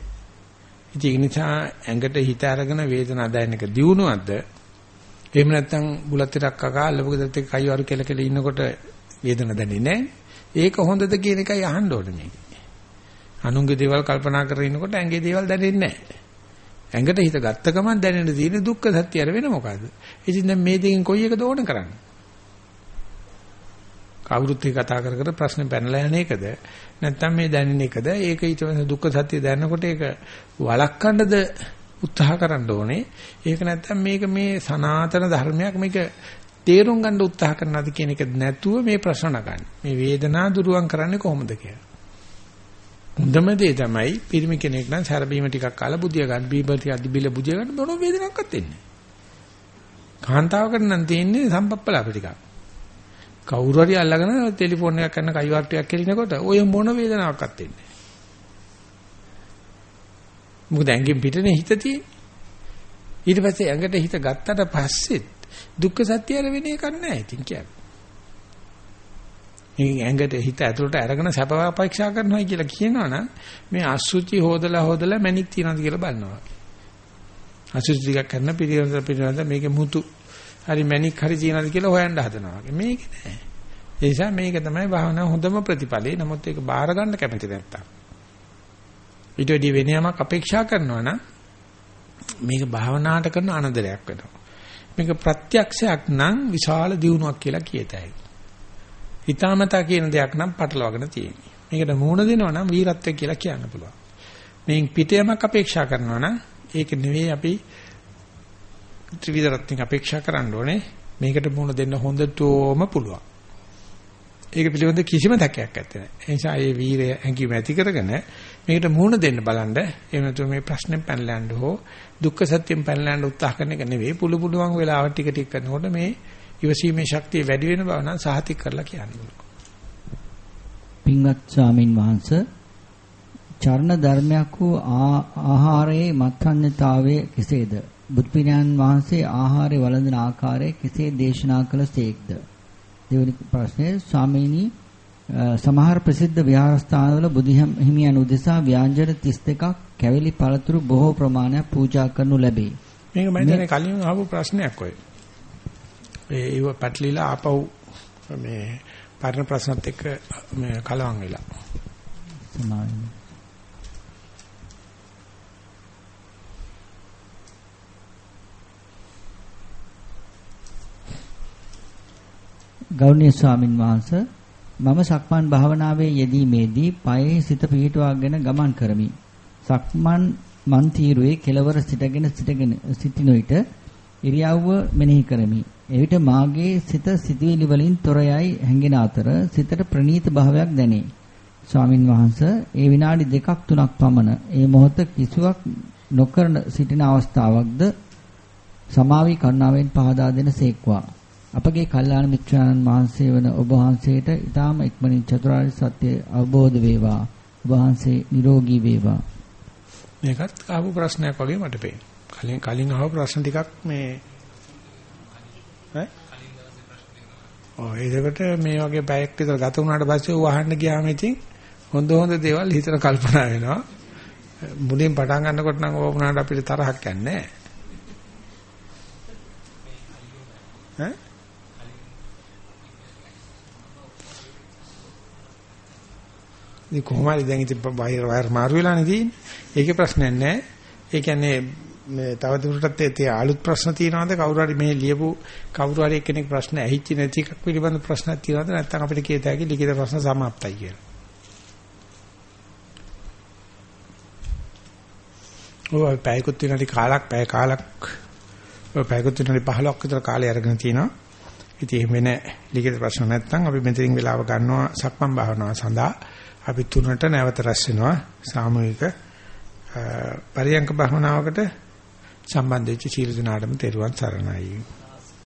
ඉතින් ඒ නිසා ඇඟට හිත අරගෙන වේදනාව දැනෙන එක දියුණුවක්ද? එහෙම නැත්නම් බුලත් ටිකක් කකා අල්ලපු ගෙදරත් එක්ක කයි වරු කෙල කෙල ඉන්නකොට වේදනාව දැනෙන්නේ නෑ. ඒක හොඳද කියන එකයි අහන්න ඕනේ මේක. අනුන්ගේ දේවල් කල්පනා කරගෙන ඉන්නකොට ඇඟේ දේවල් දැනෙන්නේ නැහැ. ඇඟට හිත ගත්ත ගමන් දැනෙන තියෙන දුක්ඛ සත්‍ය අර වෙන මොකද්ද? ඉතින් දැන් මේ දෙකෙන් කොයි එකද ඕන කරන්නේ? කවුරුත් එක්ක කතා කර කර ප්‍රශ්නේ පැනලා යන එකද? නැත්නම් මේ දැනෙන එකද? ඒක ඊට පස්සේ දුක්ඛ සත්‍ය දැනනකොට ඒක වළක්වන්නද උත්සාහ කරන්න ඕනේ. ඒක නැත්නම් මේක මේ සනාතන ධර්මයක් මේක තේරුම් ගන්න උත්සාහ කරනවාද කියන එක නැතුව මේ ප්‍රශ්න නගන්නේ. මේ වේදනාව දුරුවන් කරන්නේ කොහොමද කියලා. හොඳම දේ තමයි පිරිමි කෙනෙක් නම් සැරබීම ටිකක් කාලා බුදිය ගන්න බීබ ටිකක් දිබිල බුදිය ගන්න මොන වේදනාවක්වත් එන්නේ කාන්තාවකට නම් තියෙන්නේ සම්පප්පලාප ටිකක් කවුරු හරි අල්ලගෙන ටෙලිෆෝන් එකක් කරන කයිවාර් ටිකක් කෙලිනකොට ඔය මොන වේදනාවක්වත් එන්නේ මොකද ඇඟෙන් පිටනේ හිත තියෙන්නේ. ඊට පස්සේ ඇඟට හිත ගත්තට පස්සෙත් දුක්ඛ සත්‍ය අර වෙන එකක් නැහැ ඉතින් කියන්නේ. මේ ඇඟට හිත ඇතුළට අරගෙන සැප අපේක්ෂා කරනවා කියලා කියනවනම් මේ අසුචි හොදලා හොදලා මැණික් තියනවාද කියලා බලනවා. අසුචි ටිකක් කරන පිළිවෙල පිළිවෙල මේකේ මුතු හරි මැණික් හරි තියනවාද කියලා හොයන්න හදනවා. මේක නෑ. ඒ නිසා මේක තමයි භාවනා හොඳම ප්‍රතිඵලය. නමුත් ඒක බාර ගන්න කැමති නැත්තම්. ඊට වැඩි වෙන යමක් අපේක්ෂා කරනවා නම් මේක භාවනාට කරන අනදරයක් වෙනවා. මේක ප්‍රත්‍යක්ෂයක් නම් විශාල දියුණුවක් කියලා කියතයි. හිතාමතා කියන දෙයක් නම් පටලවාගෙන තියෙන්නේ. මේකට මූණ දෙනවා නම් වීරත්වය කියලා කියන්න පුළුවන්. මේන් පිටයමක් අපේක්ෂා කරනවා නම් ඒක නෙවෙයි අපි ත්‍රිවිධ රත්නික අපේක්ෂා කරන්න ඕනේ. මේකට මූණ දෙන්න හොඳටම පුළුවන්. ඒක පිළිබඳ කිසිම තැකයක් නැත්තේ. ඒ නිසා මේ වීරය හැඟීම ඇති කරගෙන මේකට මූණ දෙන්න බලන්න. එහෙම නැතුව මේ ප්‍රශ්නෙන් පැනලා යන්න හෝ දුක්ඛ සත්‍යයෙන් පැනලා යන්න උත්සාහ කරන එක නෙවෙයි. පුළු පුළුවන් වෙලාවට ටික ටික කරනකොට මේ ඉවසීමේ ශක්තිය වැඩි වෙන බව නම් සාහිතික කරලා කියන්න ඕන. පින්වත් ස්වාමින් වහන්සේ චර්ණ ධර්මයක් වූ ආහාරයේ මත්ඤ්‍යතාවය කෙසේද? බුදු පියාණන් වහන්සේ ආහාරය වළඳන ආකාරය කෙසේ දේශනා කළසේක්ද? දෙවෙනි ප්‍රශ්නය ස්වාමීනි සමහර ප්‍රසිද්ධ විහාරස්ථානවල බුදුහිමියන් උදෙසා ව්‍යංජන 32ක් කැවිලි පළතුරු බොහෝ ප්‍රමාණයක් පූජා කරනු ලැබේ. මේක මම හිතන්නේ කලින් අහපු ප්‍රශ්නයක් ඔය. ඒව පැටලිලා ආපහු මේ පරණ ප්‍රශ්නත් එක්ක මේ කලවම් වෙලා. සමාවෙන්න. ගෞරවනීය ස්වාමින් වහන්සේ මම සක්මන් භාවනාවේ යෙදීමේදී පයේ සිත පිහිටුවාගෙන ගමන් කරමි. සක්මන් මන් තීරුවේ කෙලවර සිටගෙන සිටගෙන සිටින විට ඉරියව්ව මෙනෙහි කරමි. එවිට මාගේ සිත සිතුවිලි වලින් තොරයයි හැඟෙන අතර සිතට ප්‍රනීත භාවයක් දැනේ. ස්වාමින් වහන්සේ ඒ විනාඩි දෙකක් තුනක් පමණ ඒ මොහොත කිසිවක් නොකරන සිටින අවස්ථාවක්ද සමාවි කරුණාවෙන් පහදා දෙන සේක්වා. අපගේ කල්යාණ මිත්‍රාණන් වහන්සේ වන ඔබ වහන්සේට ඊටාම ඉක්මනින් චතුරාර්ය සත්‍ය අවබෝධ වේවා. ඔබ වහන්සේ නිරෝගී වේවා. මේකත් ආපු ප්‍රශ්නයක් වගේ මට පේනවා. කලින් කලින් අහපු ප්‍රශ්න ටිකක් මේ ඈ ඔය ඒකට මේ වගේ පැයක් විතර ගත වුණාට පස්සේ ඌ අහන්න ගියාම ඉතින් හොඳ හොඳ දේවල් හිතන කල්පනා වෙනවා. මුලින් පටන් ගන්නකොට නම් ඕව වුණාට අපිට තරහක් යන්නේ නැහැ. ඈ? ඉතින් කොහොමද දැන් ඉතින් වයර් වයර් මාරු වෙලානේ තියෙන්නේ. ඒකේ ප්‍රශ්නයක් නැහැ. ඒ කියන්නේ මේ තව දුරටත් ඒ අලුත් ප්‍රශ්න තියෙනවද කවුරු හරි මේ ලියපු කවුරු හරි කෙනෙක් ප්‍රශ්න ඇහිච්ච නැති එකක් පිළිබඳ ප්‍රශ්නක් තියෙනවද නැත්නම් අපිට කියත හැකි ලිඛිත ප්‍රශ්න සමාප්තයි කියලා. ඔය පැයකුත් විනාඩි කාලක් පැය කාලක් ඔය පැයකුත් විනාඩි 15ක් විතර කාලය අරගෙන තිනවා. ඉතින් එහෙම වෙන ලිඛිත ප්‍රශ්න නැත්නම් අපි මෙතනින් වෙලාව ගන්නවා සක්මන් භාවනාව සඳහා. අපි තුනට නැවත රැස් වෙනවා. සාමූහික පරියංක භවනාවකට සම්බන්ධ වෙච්ච සීල දනාඩම තෙරුවන් සරණයි.